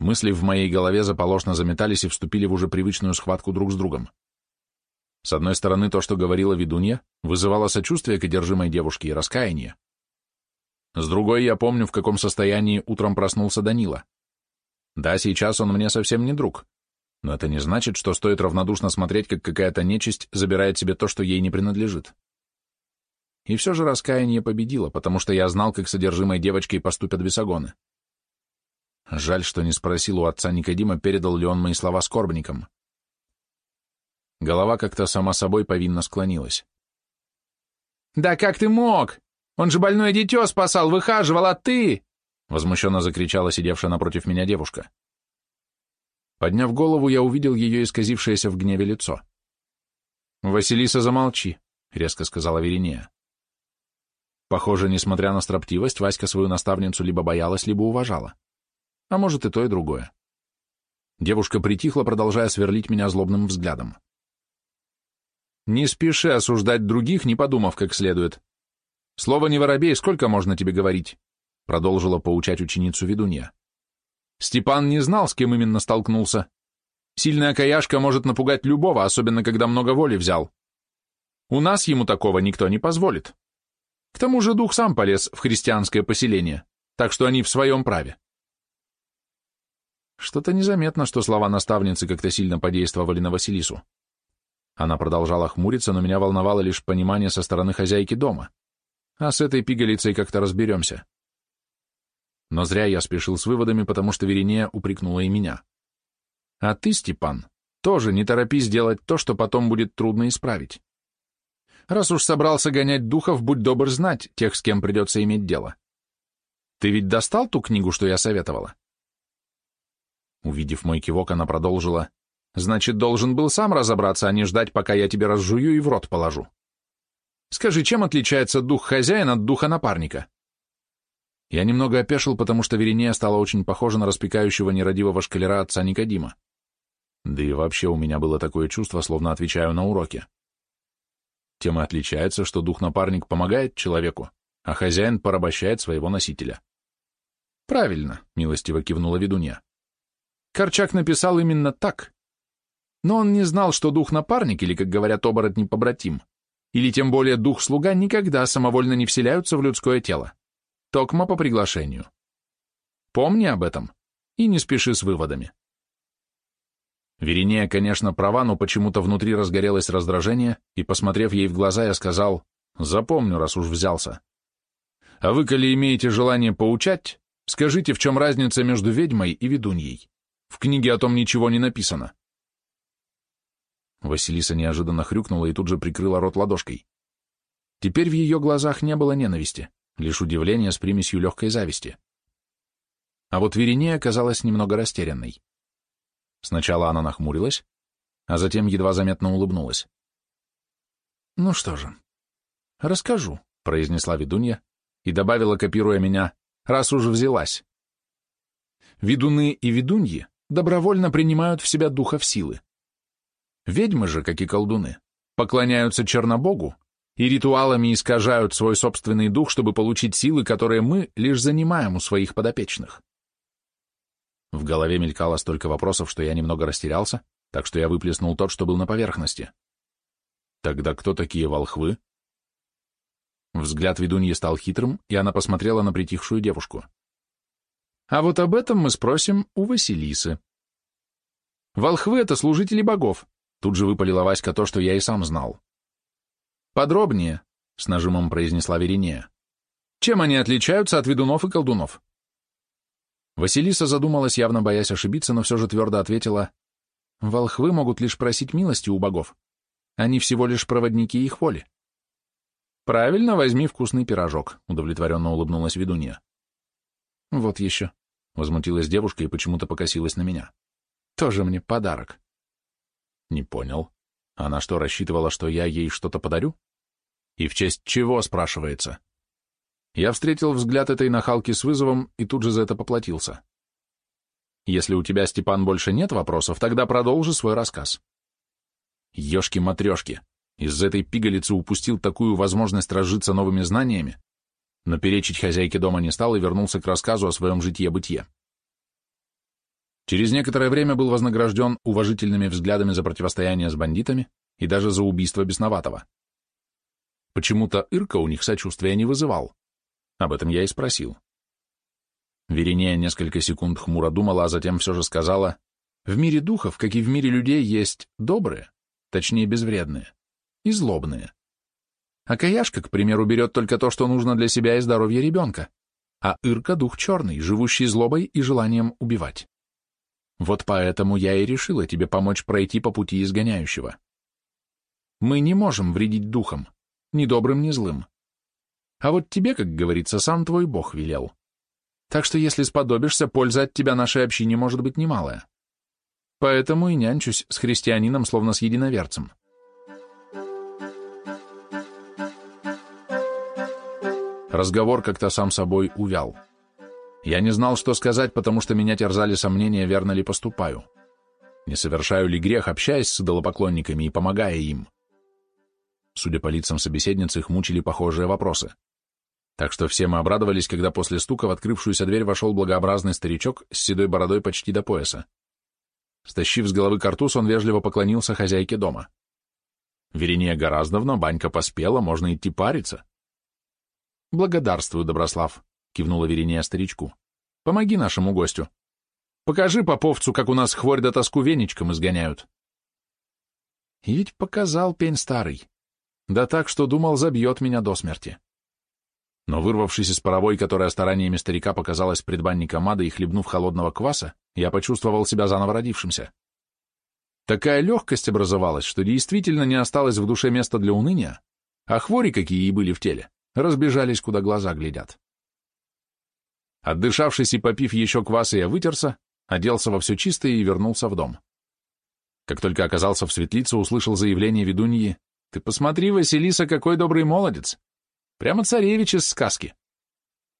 Мысли в моей голове заполошно заметались и вступили в уже привычную схватку друг с другом. С одной стороны, то, что говорила ведунья, вызывало сочувствие к одержимой девушке и раскаяние. С другой, я помню, в каком состоянии утром проснулся Данила. Да, сейчас он мне совсем не друг, но это не значит, что стоит равнодушно смотреть, как какая-то нечисть забирает себе то, что ей не принадлежит. И все же раскаяние победило, потому что я знал, как содержимой девочкой поступят бесогоны. Жаль, что не спросил у отца Никодима, передал ли он мои слова скорбникам. Голова как-то сама собой повинно склонилась. «Да как ты мог? Он же больное дитё спасал, выхаживал, а ты...» Возмущенно закричала сидевшая напротив меня девушка. Подняв голову, я увидел ее исказившееся в гневе лицо. «Василиса, замолчи», — резко сказала Веринея. Похоже, несмотря на строптивость, Васька свою наставницу либо боялась, либо уважала. А может и то, и другое. Девушка притихла, продолжая сверлить меня злобным взглядом. «Не спеши осуждать других, не подумав как следует. Слово не воробей, сколько можно тебе говорить?» Продолжила поучать ученицу ведунья. Степан не знал, с кем именно столкнулся. Сильная каяшка может напугать любого, особенно когда много воли взял. У нас ему такого никто не позволит. К тому же дух сам полез в христианское поселение, так что они в своем праве. Что-то незаметно, что слова наставницы как-то сильно подействовали на Василису. Она продолжала хмуриться, но меня волновало лишь понимание со стороны хозяйки дома. А с этой пигалицей как-то разберемся. Но зря я спешил с выводами, потому что Веринея упрекнула и меня. А ты, Степан, тоже не торопись делать то, что потом будет трудно исправить. Раз уж собрался гонять духов, будь добр знать тех, с кем придется иметь дело. Ты ведь достал ту книгу, что я советовала? Увидев мой кивок, она продолжила. Значит, должен был сам разобраться, а не ждать, пока я тебе разжую и в рот положу. Скажи, чем отличается дух хозяина от духа напарника? Я немного опешил, потому что Веринея стала очень похожа на распекающего нерадивого шкалера отца Никодима. Да и вообще у меня было такое чувство, словно отвечаю на уроке. Тем и отличается, что дух-напарник помогает человеку, а хозяин порабощает своего носителя. Правильно, милостиво кивнула ведунья. Корчак написал именно так. Но он не знал, что дух-напарник, или, как говорят оборотни, побратим, или тем более дух-слуга никогда самовольно не вселяются в людское тело. Токма по приглашению. Помни об этом и не спеши с выводами. Веринея, конечно, права, но почему-то внутри разгорелось раздражение, и, посмотрев ей в глаза, я сказал, запомню, раз уж взялся. А вы, коли имеете желание поучать, скажите, в чем разница между ведьмой и ведуньей? В книге о том ничего не написано. Василиса неожиданно хрюкнула и тут же прикрыла рот ладошкой. Теперь в ее глазах не было ненависти, лишь удивление с примесью легкой зависти. А вот Веринея оказалась немного растерянной. Сначала она нахмурилась, а затем едва заметно улыбнулась. «Ну что же, расскажу», — произнесла ведунья и добавила, копируя меня, «раз уж взялась». Ведуны и ведуньи добровольно принимают в себя духов силы. Ведьмы же, как и колдуны, поклоняются Чернобогу и ритуалами искажают свой собственный дух, чтобы получить силы, которые мы лишь занимаем у своих подопечных. В голове мелькало столько вопросов, что я немного растерялся, так что я выплеснул тот, что был на поверхности. Тогда кто такие волхвы? Взгляд ведуньи стал хитрым, и она посмотрела на притихшую девушку. А вот об этом мы спросим у Василисы. Волхвы — это служители богов. Тут же выпалила Васька то, что я и сам знал. Подробнее, — с нажимом произнесла Веринея. Чем они отличаются от ведунов и колдунов? Василиса задумалась, явно боясь ошибиться, но все же твердо ответила, «Волхвы могут лишь просить милости у богов. Они всего лишь проводники их воли». «Правильно, возьми вкусный пирожок», — удовлетворенно улыбнулась ведунья. «Вот еще», — возмутилась девушка и почему-то покосилась на меня. «Тоже мне подарок». «Не понял. Она что, рассчитывала, что я ей что-то подарю? И в честь чего, спрашивается?» Я встретил взгляд этой нахалки с вызовом и тут же за это поплатился. Если у тебя, Степан, больше нет вопросов, тогда продолжи свой рассказ. Ёшки-матрёшки, из этой пигалицы упустил такую возможность разжиться новыми знаниями, но перечить хозяйке дома не стал и вернулся к рассказу о своем житье-бытие. Через некоторое время был вознагражден уважительными взглядами за противостояние с бандитами и даже за убийство бесноватого. Почему-то Ирка у них сочувствия не вызывал. Об этом я и спросил. Веринея несколько секунд хмуро думала, а затем все же сказала, «В мире духов, как и в мире людей, есть добрые, точнее безвредные, и злобные. А Каяшка, к примеру, берет только то, что нужно для себя и здоровья ребенка, а Ирка — дух черный, живущий злобой и желанием убивать. Вот поэтому я и решила тебе помочь пройти по пути изгоняющего. Мы не можем вредить духам, ни добрым, ни злым. А вот тебе, как говорится, сам твой Бог велел. Так что если сподобишься, польза от тебя нашей общине может быть немалая. Поэтому и нянчусь с христианином, словно с единоверцем. Разговор как-то сам собой увял. Я не знал, что сказать, потому что меня терзали сомнения, верно ли поступаю. Не совершаю ли грех, общаясь с идолопоклонниками и помогая им? Судя по лицам собеседницы, их мучили похожие вопросы. Так что все мы обрадовались, когда после стука в открывшуюся дверь вошел благообразный старичок с седой бородой почти до пояса. Стащив с головы картуз, он вежливо поклонился хозяйке дома. «Верения Гораздовна, банька поспела, можно идти париться». «Благодарствую, Доброслав», — кивнула Верения старичку. «Помоги нашему гостю. Покажи поповцу, как у нас хворь да тоску веничком изгоняют». И ведь показал пень старый. Да так, что думал, забьет меня до смерти но вырвавшись из паровой, которая стараниями старика показалась предбанником ада и хлебнув холодного кваса, я почувствовал себя заново родившимся. Такая легкость образовалась, что действительно не осталось в душе места для уныния, а хвори, какие и были в теле, разбежались, куда глаза глядят. Отдышавшись и попив еще кваса, я вытерся, оделся во все чистое и вернулся в дом. Как только оказался в светлице, услышал заявление ведуньи «Ты посмотри, Василиса, какой добрый молодец! Прямо царевич из сказки.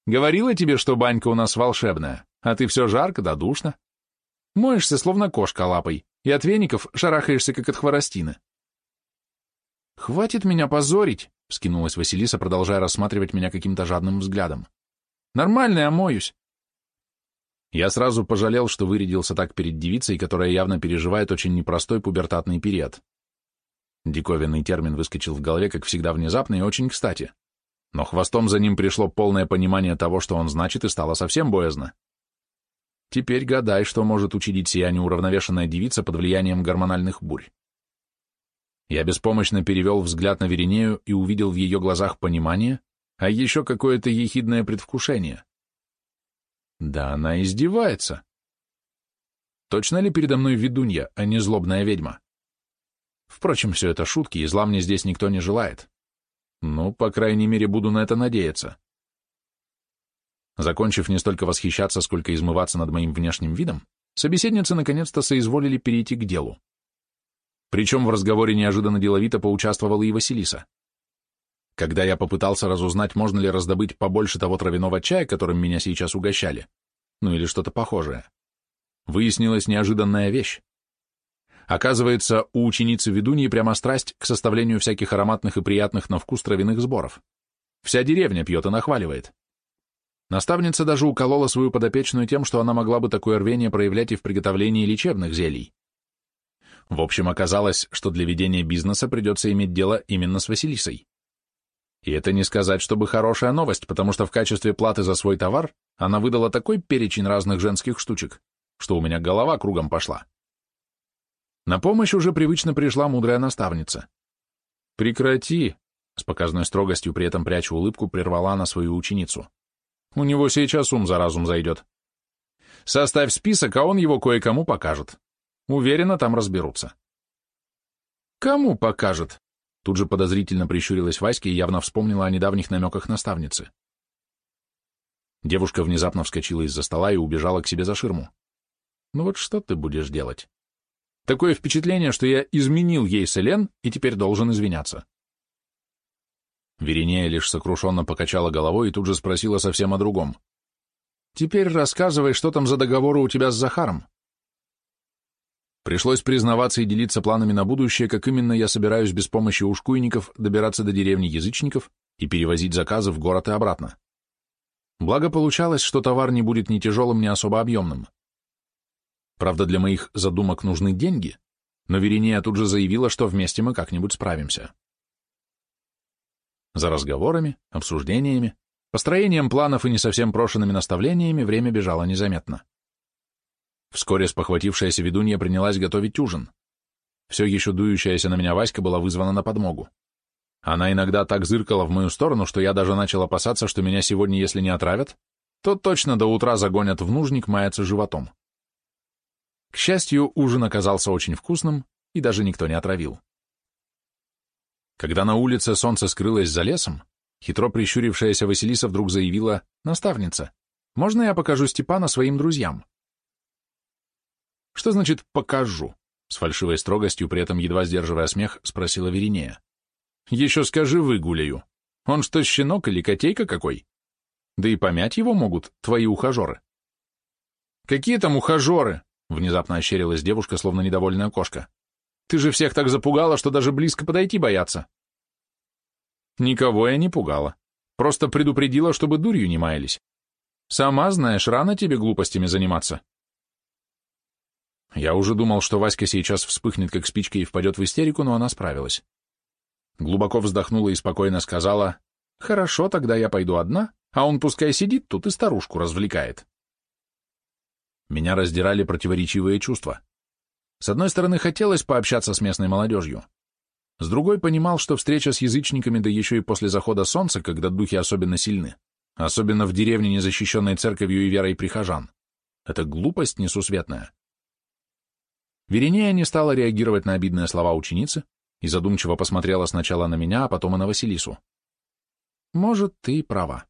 Говорила тебе, что банька у нас волшебная, а ты все жарко да душно. Моешься, словно кошка лапой, и от веников шарахаешься, как от хворостины. «Хватит меня позорить!» — вскинулась Василиса, продолжая рассматривать меня каким-то жадным взглядом. «Нормально, я моюсь!» Я сразу пожалел, что вырядился так перед девицей, которая явно переживает очень непростой пубертатный период. Диковинный термин выскочил в голове, как всегда, внезапно и очень кстати. Но хвостом за ним пришло полное понимание того, что он значит, и стало совсем боязно. Теперь гадай, что может учудить сия неуравновешенная девица под влиянием гормональных бурь. Я беспомощно перевел взгляд на Веринею и увидел в ее глазах понимание, а еще какое-то ехидное предвкушение. Да она издевается. Точно ли передо мной ведунья, а не злобная ведьма? Впрочем, все это шутки, и зла мне здесь никто не желает. Ну, по крайней мере, буду на это надеяться. Закончив не столько восхищаться, сколько измываться над моим внешним видом, собеседницы наконец-то соизволили перейти к делу. Причем в разговоре неожиданно деловито поучаствовала и Василиса. Когда я попытался разузнать, можно ли раздобыть побольше того травяного чая, которым меня сейчас угощали, ну или что-то похожее, выяснилась неожиданная вещь. Оказывается, у ученицы ведуньи прямо страсть к составлению всяких ароматных и приятных на вкус травяных сборов. Вся деревня пьет и нахваливает. Наставница даже уколола свою подопечную тем, что она могла бы такое рвение проявлять и в приготовлении лечебных зелий. В общем, оказалось, что для ведения бизнеса придется иметь дело именно с Василисой. И это не сказать, чтобы хорошая новость, потому что в качестве платы за свой товар она выдала такой перечень разных женских штучек, что у меня голова кругом пошла. На помощь уже привычно пришла мудрая наставница. «Прекрати!» — с показной строгостью, при этом пряча улыбку, прервала она свою ученицу. «У него сейчас ум за разум зайдет. Составь список, а он его кое-кому покажет. Уверена, там разберутся». «Кому покажет?» Тут же подозрительно прищурилась Васька и явно вспомнила о недавних намеках наставницы. Девушка внезапно вскочила из-за стола и убежала к себе за ширму. «Ну вот что ты будешь делать?» Такое впечатление, что я изменил ей Селен и теперь должен извиняться. Веринея лишь сокрушенно покачала головой и тут же спросила совсем о другом. «Теперь рассказывай, что там за договоры у тебя с Захаром?» Пришлось признаваться и делиться планами на будущее, как именно я собираюсь без помощи ушкуйников добираться до деревни язычников и перевозить заказы в город и обратно. Благо получалось, что товар не будет ни тяжелым, ни особо объемным. Правда, для моих задумок нужны деньги, но Веринея тут же заявила, что вместе мы как-нибудь справимся. За разговорами, обсуждениями, построением планов и не совсем прошенными наставлениями время бежало незаметно. Вскоре спохватившаяся ведунья принялась готовить ужин. Все еще дующаяся на меня Васька была вызвана на подмогу. Она иногда так зыркала в мою сторону, что я даже начал опасаться, что меня сегодня, если не отравят, то точно до утра загонят в нужник маяться животом. К счастью, ужин оказался очень вкусным, и даже никто не отравил. Когда на улице солнце скрылось за лесом, хитро прищурившаяся Василиса вдруг заявила «Наставница, можно я покажу Степана своим друзьям?» Что значит «покажу»? С фальшивой строгостью, при этом едва сдерживая смех, спросила Веринея. Еще скажи выгуляю. Он что, щенок или котейка какой? Да и помять его могут твои ухажеры. Какие там ухажеры? Внезапно ощерилась девушка, словно недовольная кошка. Ты же всех так запугала, что даже близко подойти боятся. Никого я не пугала. Просто предупредила, чтобы дурью не маялись. Сама знаешь, рано тебе глупостями заниматься. Я уже думал, что Васька сейчас вспыхнет, как спичка, и впадет в истерику, но она справилась. Глубоко вздохнула и спокойно сказала, «Хорошо, тогда я пойду одна, а он пускай сидит тут и старушку развлекает». Меня раздирали противоречивые чувства. С одной стороны, хотелось пообщаться с местной молодежью. С другой, понимал, что встреча с язычниками, да еще и после захода солнца, когда духи особенно сильны, особенно в деревне, незащищенной церковью и верой прихожан, это глупость несусветная. Веринея не стала реагировать на обидные слова ученицы и задумчиво посмотрела сначала на меня, а потом и на Василису. «Может, ты права.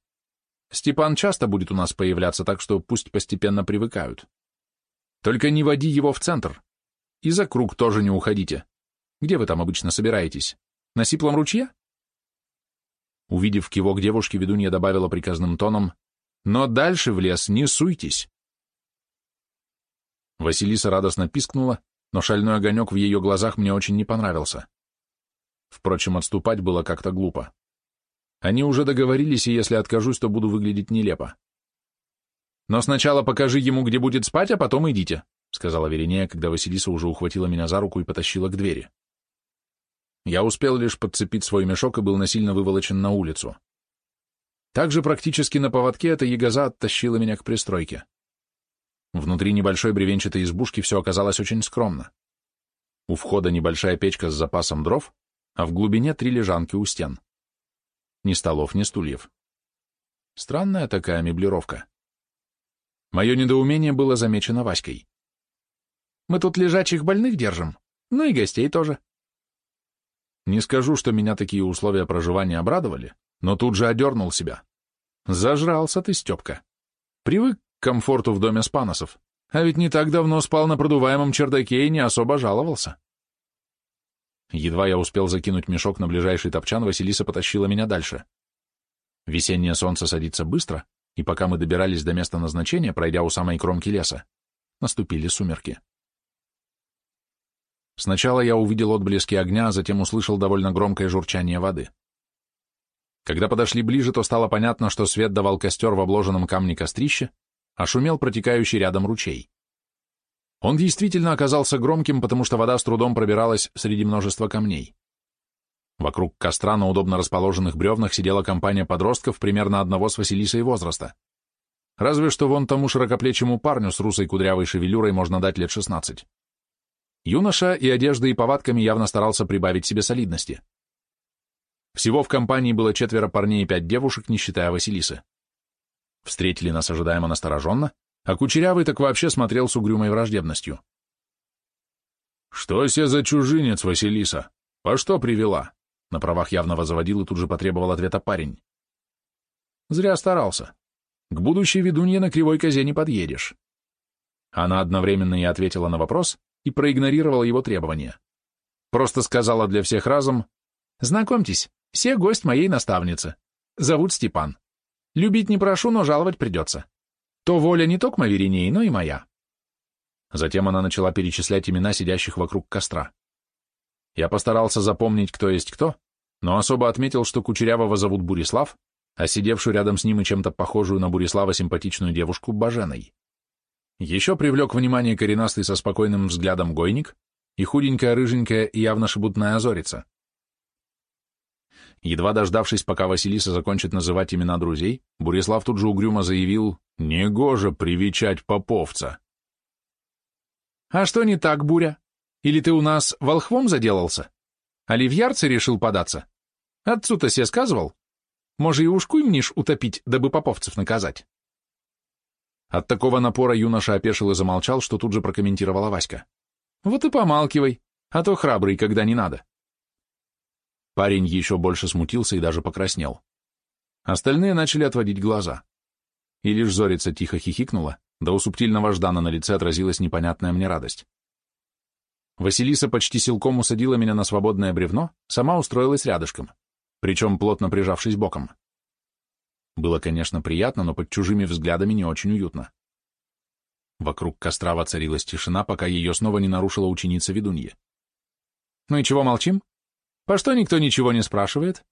Степан часто будет у нас появляться, так что пусть постепенно привыкают. Только не води его в центр. И за круг тоже не уходите. Где вы там обычно собираетесь? На сиплом ручье?» Увидев кивок девушки, ведунья добавила приказным тоном, «Но дальше в лес не суйтесь». Василиса радостно пискнула, но шальной огонек в ее глазах мне очень не понравился. Впрочем, отступать было как-то глупо. Они уже договорились, и если откажусь, то буду выглядеть нелепо. «Но сначала покажи ему, где будет спать, а потом идите», сказала Веринея, когда Василиса уже ухватила меня за руку и потащила к двери. Я успел лишь подцепить свой мешок и был насильно выволочен на улицу. Также практически на поводке эта ягоза оттащила меня к пристройке. Внутри небольшой бревенчатой избушки все оказалось очень скромно. У входа небольшая печка с запасом дров, а в глубине три лежанки у стен. Ни столов, ни стульев. Странная такая меблировка. Мое недоумение было замечено Васькой. «Мы тут лежачих больных держим, ну и гостей тоже». Не скажу, что меня такие условия проживания обрадовали, но тут же одернул себя. Зажрался ты, Степка. Привык к комфорту в доме спаносов, а ведь не так давно спал на продуваемом чердаке и не особо жаловался. Едва я успел закинуть мешок на ближайший топчан, Василиса потащила меня дальше. Весеннее солнце садится быстро, и пока мы добирались до места назначения, пройдя у самой кромки леса, наступили сумерки. Сначала я увидел отблески огня, а затем услышал довольно громкое журчание воды. Когда подошли ближе, то стало понятно, что свет давал костер в обложенном камне кострище, а шумел протекающий рядом ручей. Он действительно оказался громким, потому что вода с трудом пробиралась среди множества камней. Вокруг костра на удобно расположенных бревнах сидела компания подростков примерно одного с Василисой возраста. Разве что вон тому широкоплечему парню с русой кудрявой шевелюрой можно дать лет 16. Юноша и одеждой и повадками явно старался прибавить себе солидности. Всего в компании было четверо парней и пять девушек, не считая Василисы. Встретили нас ожидаемо настороженно, а Кучерявый так вообще смотрел с угрюмой враждебностью. «Что се за чужинец, Василиса? По что привела?» На правах явного заводил и тут же потребовал ответа парень. Зря старался. К будущей ведунье на кривой козе не подъедешь. Она одновременно и ответила на вопрос, и проигнорировала его требования. Просто сказала для всех разом, «Знакомьтесь, все гость моей наставницы. Зовут Степан. Любить не прошу, но жаловать придется. То воля не только Мавериней, но и моя». Затем она начала перечислять имена сидящих вокруг костра. Я постарался запомнить, кто есть кто, но особо отметил, что Кучерявого зовут Бурислав, а сидевшую рядом с ним и чем-то похожую на Бурислава симпатичную девушку Баженой. Еще привлек внимание коренастый со спокойным взглядом гойник и худенькая, рыженькая и явно шебутная озорица. Едва дождавшись, пока Василиса закончит называть имена друзей, Бурислав тут же угрюмо заявил «Негоже привечать поповца». «А что не так, Буря?» Или ты у нас волхвом заделался? Оливьярце решил податься? Отцу-то себе сказывал? Може, и ушку мнишь утопить, дабы поповцев наказать?» От такого напора юноша опешил и замолчал, что тут же прокомментировала Васька. «Вот и помалкивай, а то храбрый, когда не надо». Парень еще больше смутился и даже покраснел. Остальные начали отводить глаза. И лишь Зорица тихо хихикнула, да у субтильного Ждана на лице отразилась непонятная мне радость. Василиса почти силком усадила меня на свободное бревно, сама устроилась рядышком, причем плотно прижавшись боком. Было, конечно, приятно, но под чужими взглядами не очень уютно. Вокруг костра воцарилась тишина, пока ее снова не нарушила ученица ведунья. «Ну и чего молчим? По что никто ничего не спрашивает?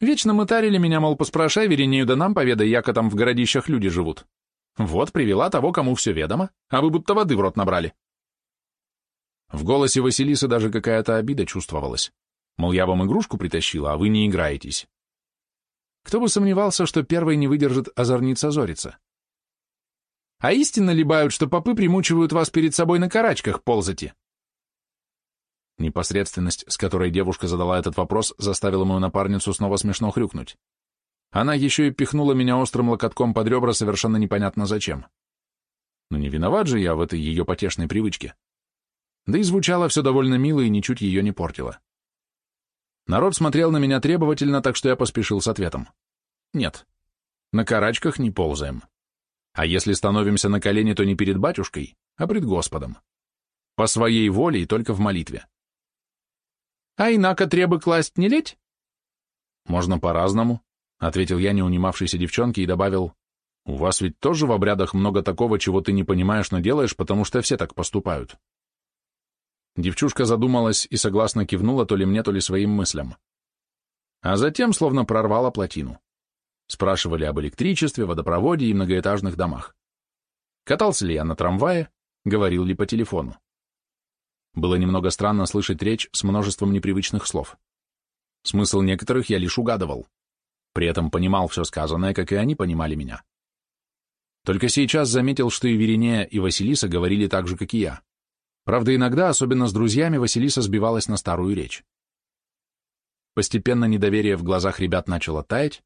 Вечно мытарили меня, мол, поспрашай Веренею да нам поведай, яко там в городищах люди живут. Вот привела того, кому все ведомо, а вы будто воды в рот набрали. В голосе Василисы даже какая-то обида чувствовалась. Мол, я вам игрушку притащила, а вы не играетесь. Кто бы сомневался, что первой не выдержит озорница-зорица. А истинно ли бают, что попы примучивают вас перед собой на карачках ползати? Непосредственность, с которой девушка задала этот вопрос, заставила мою напарницу снова смешно хрюкнуть. Она еще и пихнула меня острым локотком под ребра совершенно непонятно зачем. Но не виноват же я в этой ее потешной привычке. Да и звучало все довольно мило и ничуть ее не портило. Народ смотрел на меня требовательно, так что я поспешил с ответом. Нет, на карачках не ползаем. А если становимся на колени, то не перед батюшкой, а пред Господом. По своей воле и только в молитве. А инако требы класть не леть? Можно по-разному, — ответил я не унимавшейся девчонке и добавил, «У вас ведь тоже в обрядах много такого, чего ты не понимаешь, но делаешь, потому что все так поступают». Девчушка задумалась и согласно кивнула то ли мне, то ли своим мыслям. А затем словно прорвала плотину. Спрашивали об электричестве, водопроводе и многоэтажных домах. Катался ли я на трамвае, говорил ли по телефону. Было немного странно слышать речь с множеством непривычных слов. Смысл некоторых я лишь угадывал. При этом понимал все сказанное, как и они понимали меня. Только сейчас заметил, что и Веринея, и Василиса говорили так же, как и я. Правда, иногда, особенно с друзьями, Василиса сбивалась на старую речь. Постепенно недоверие в глазах ребят начало таять,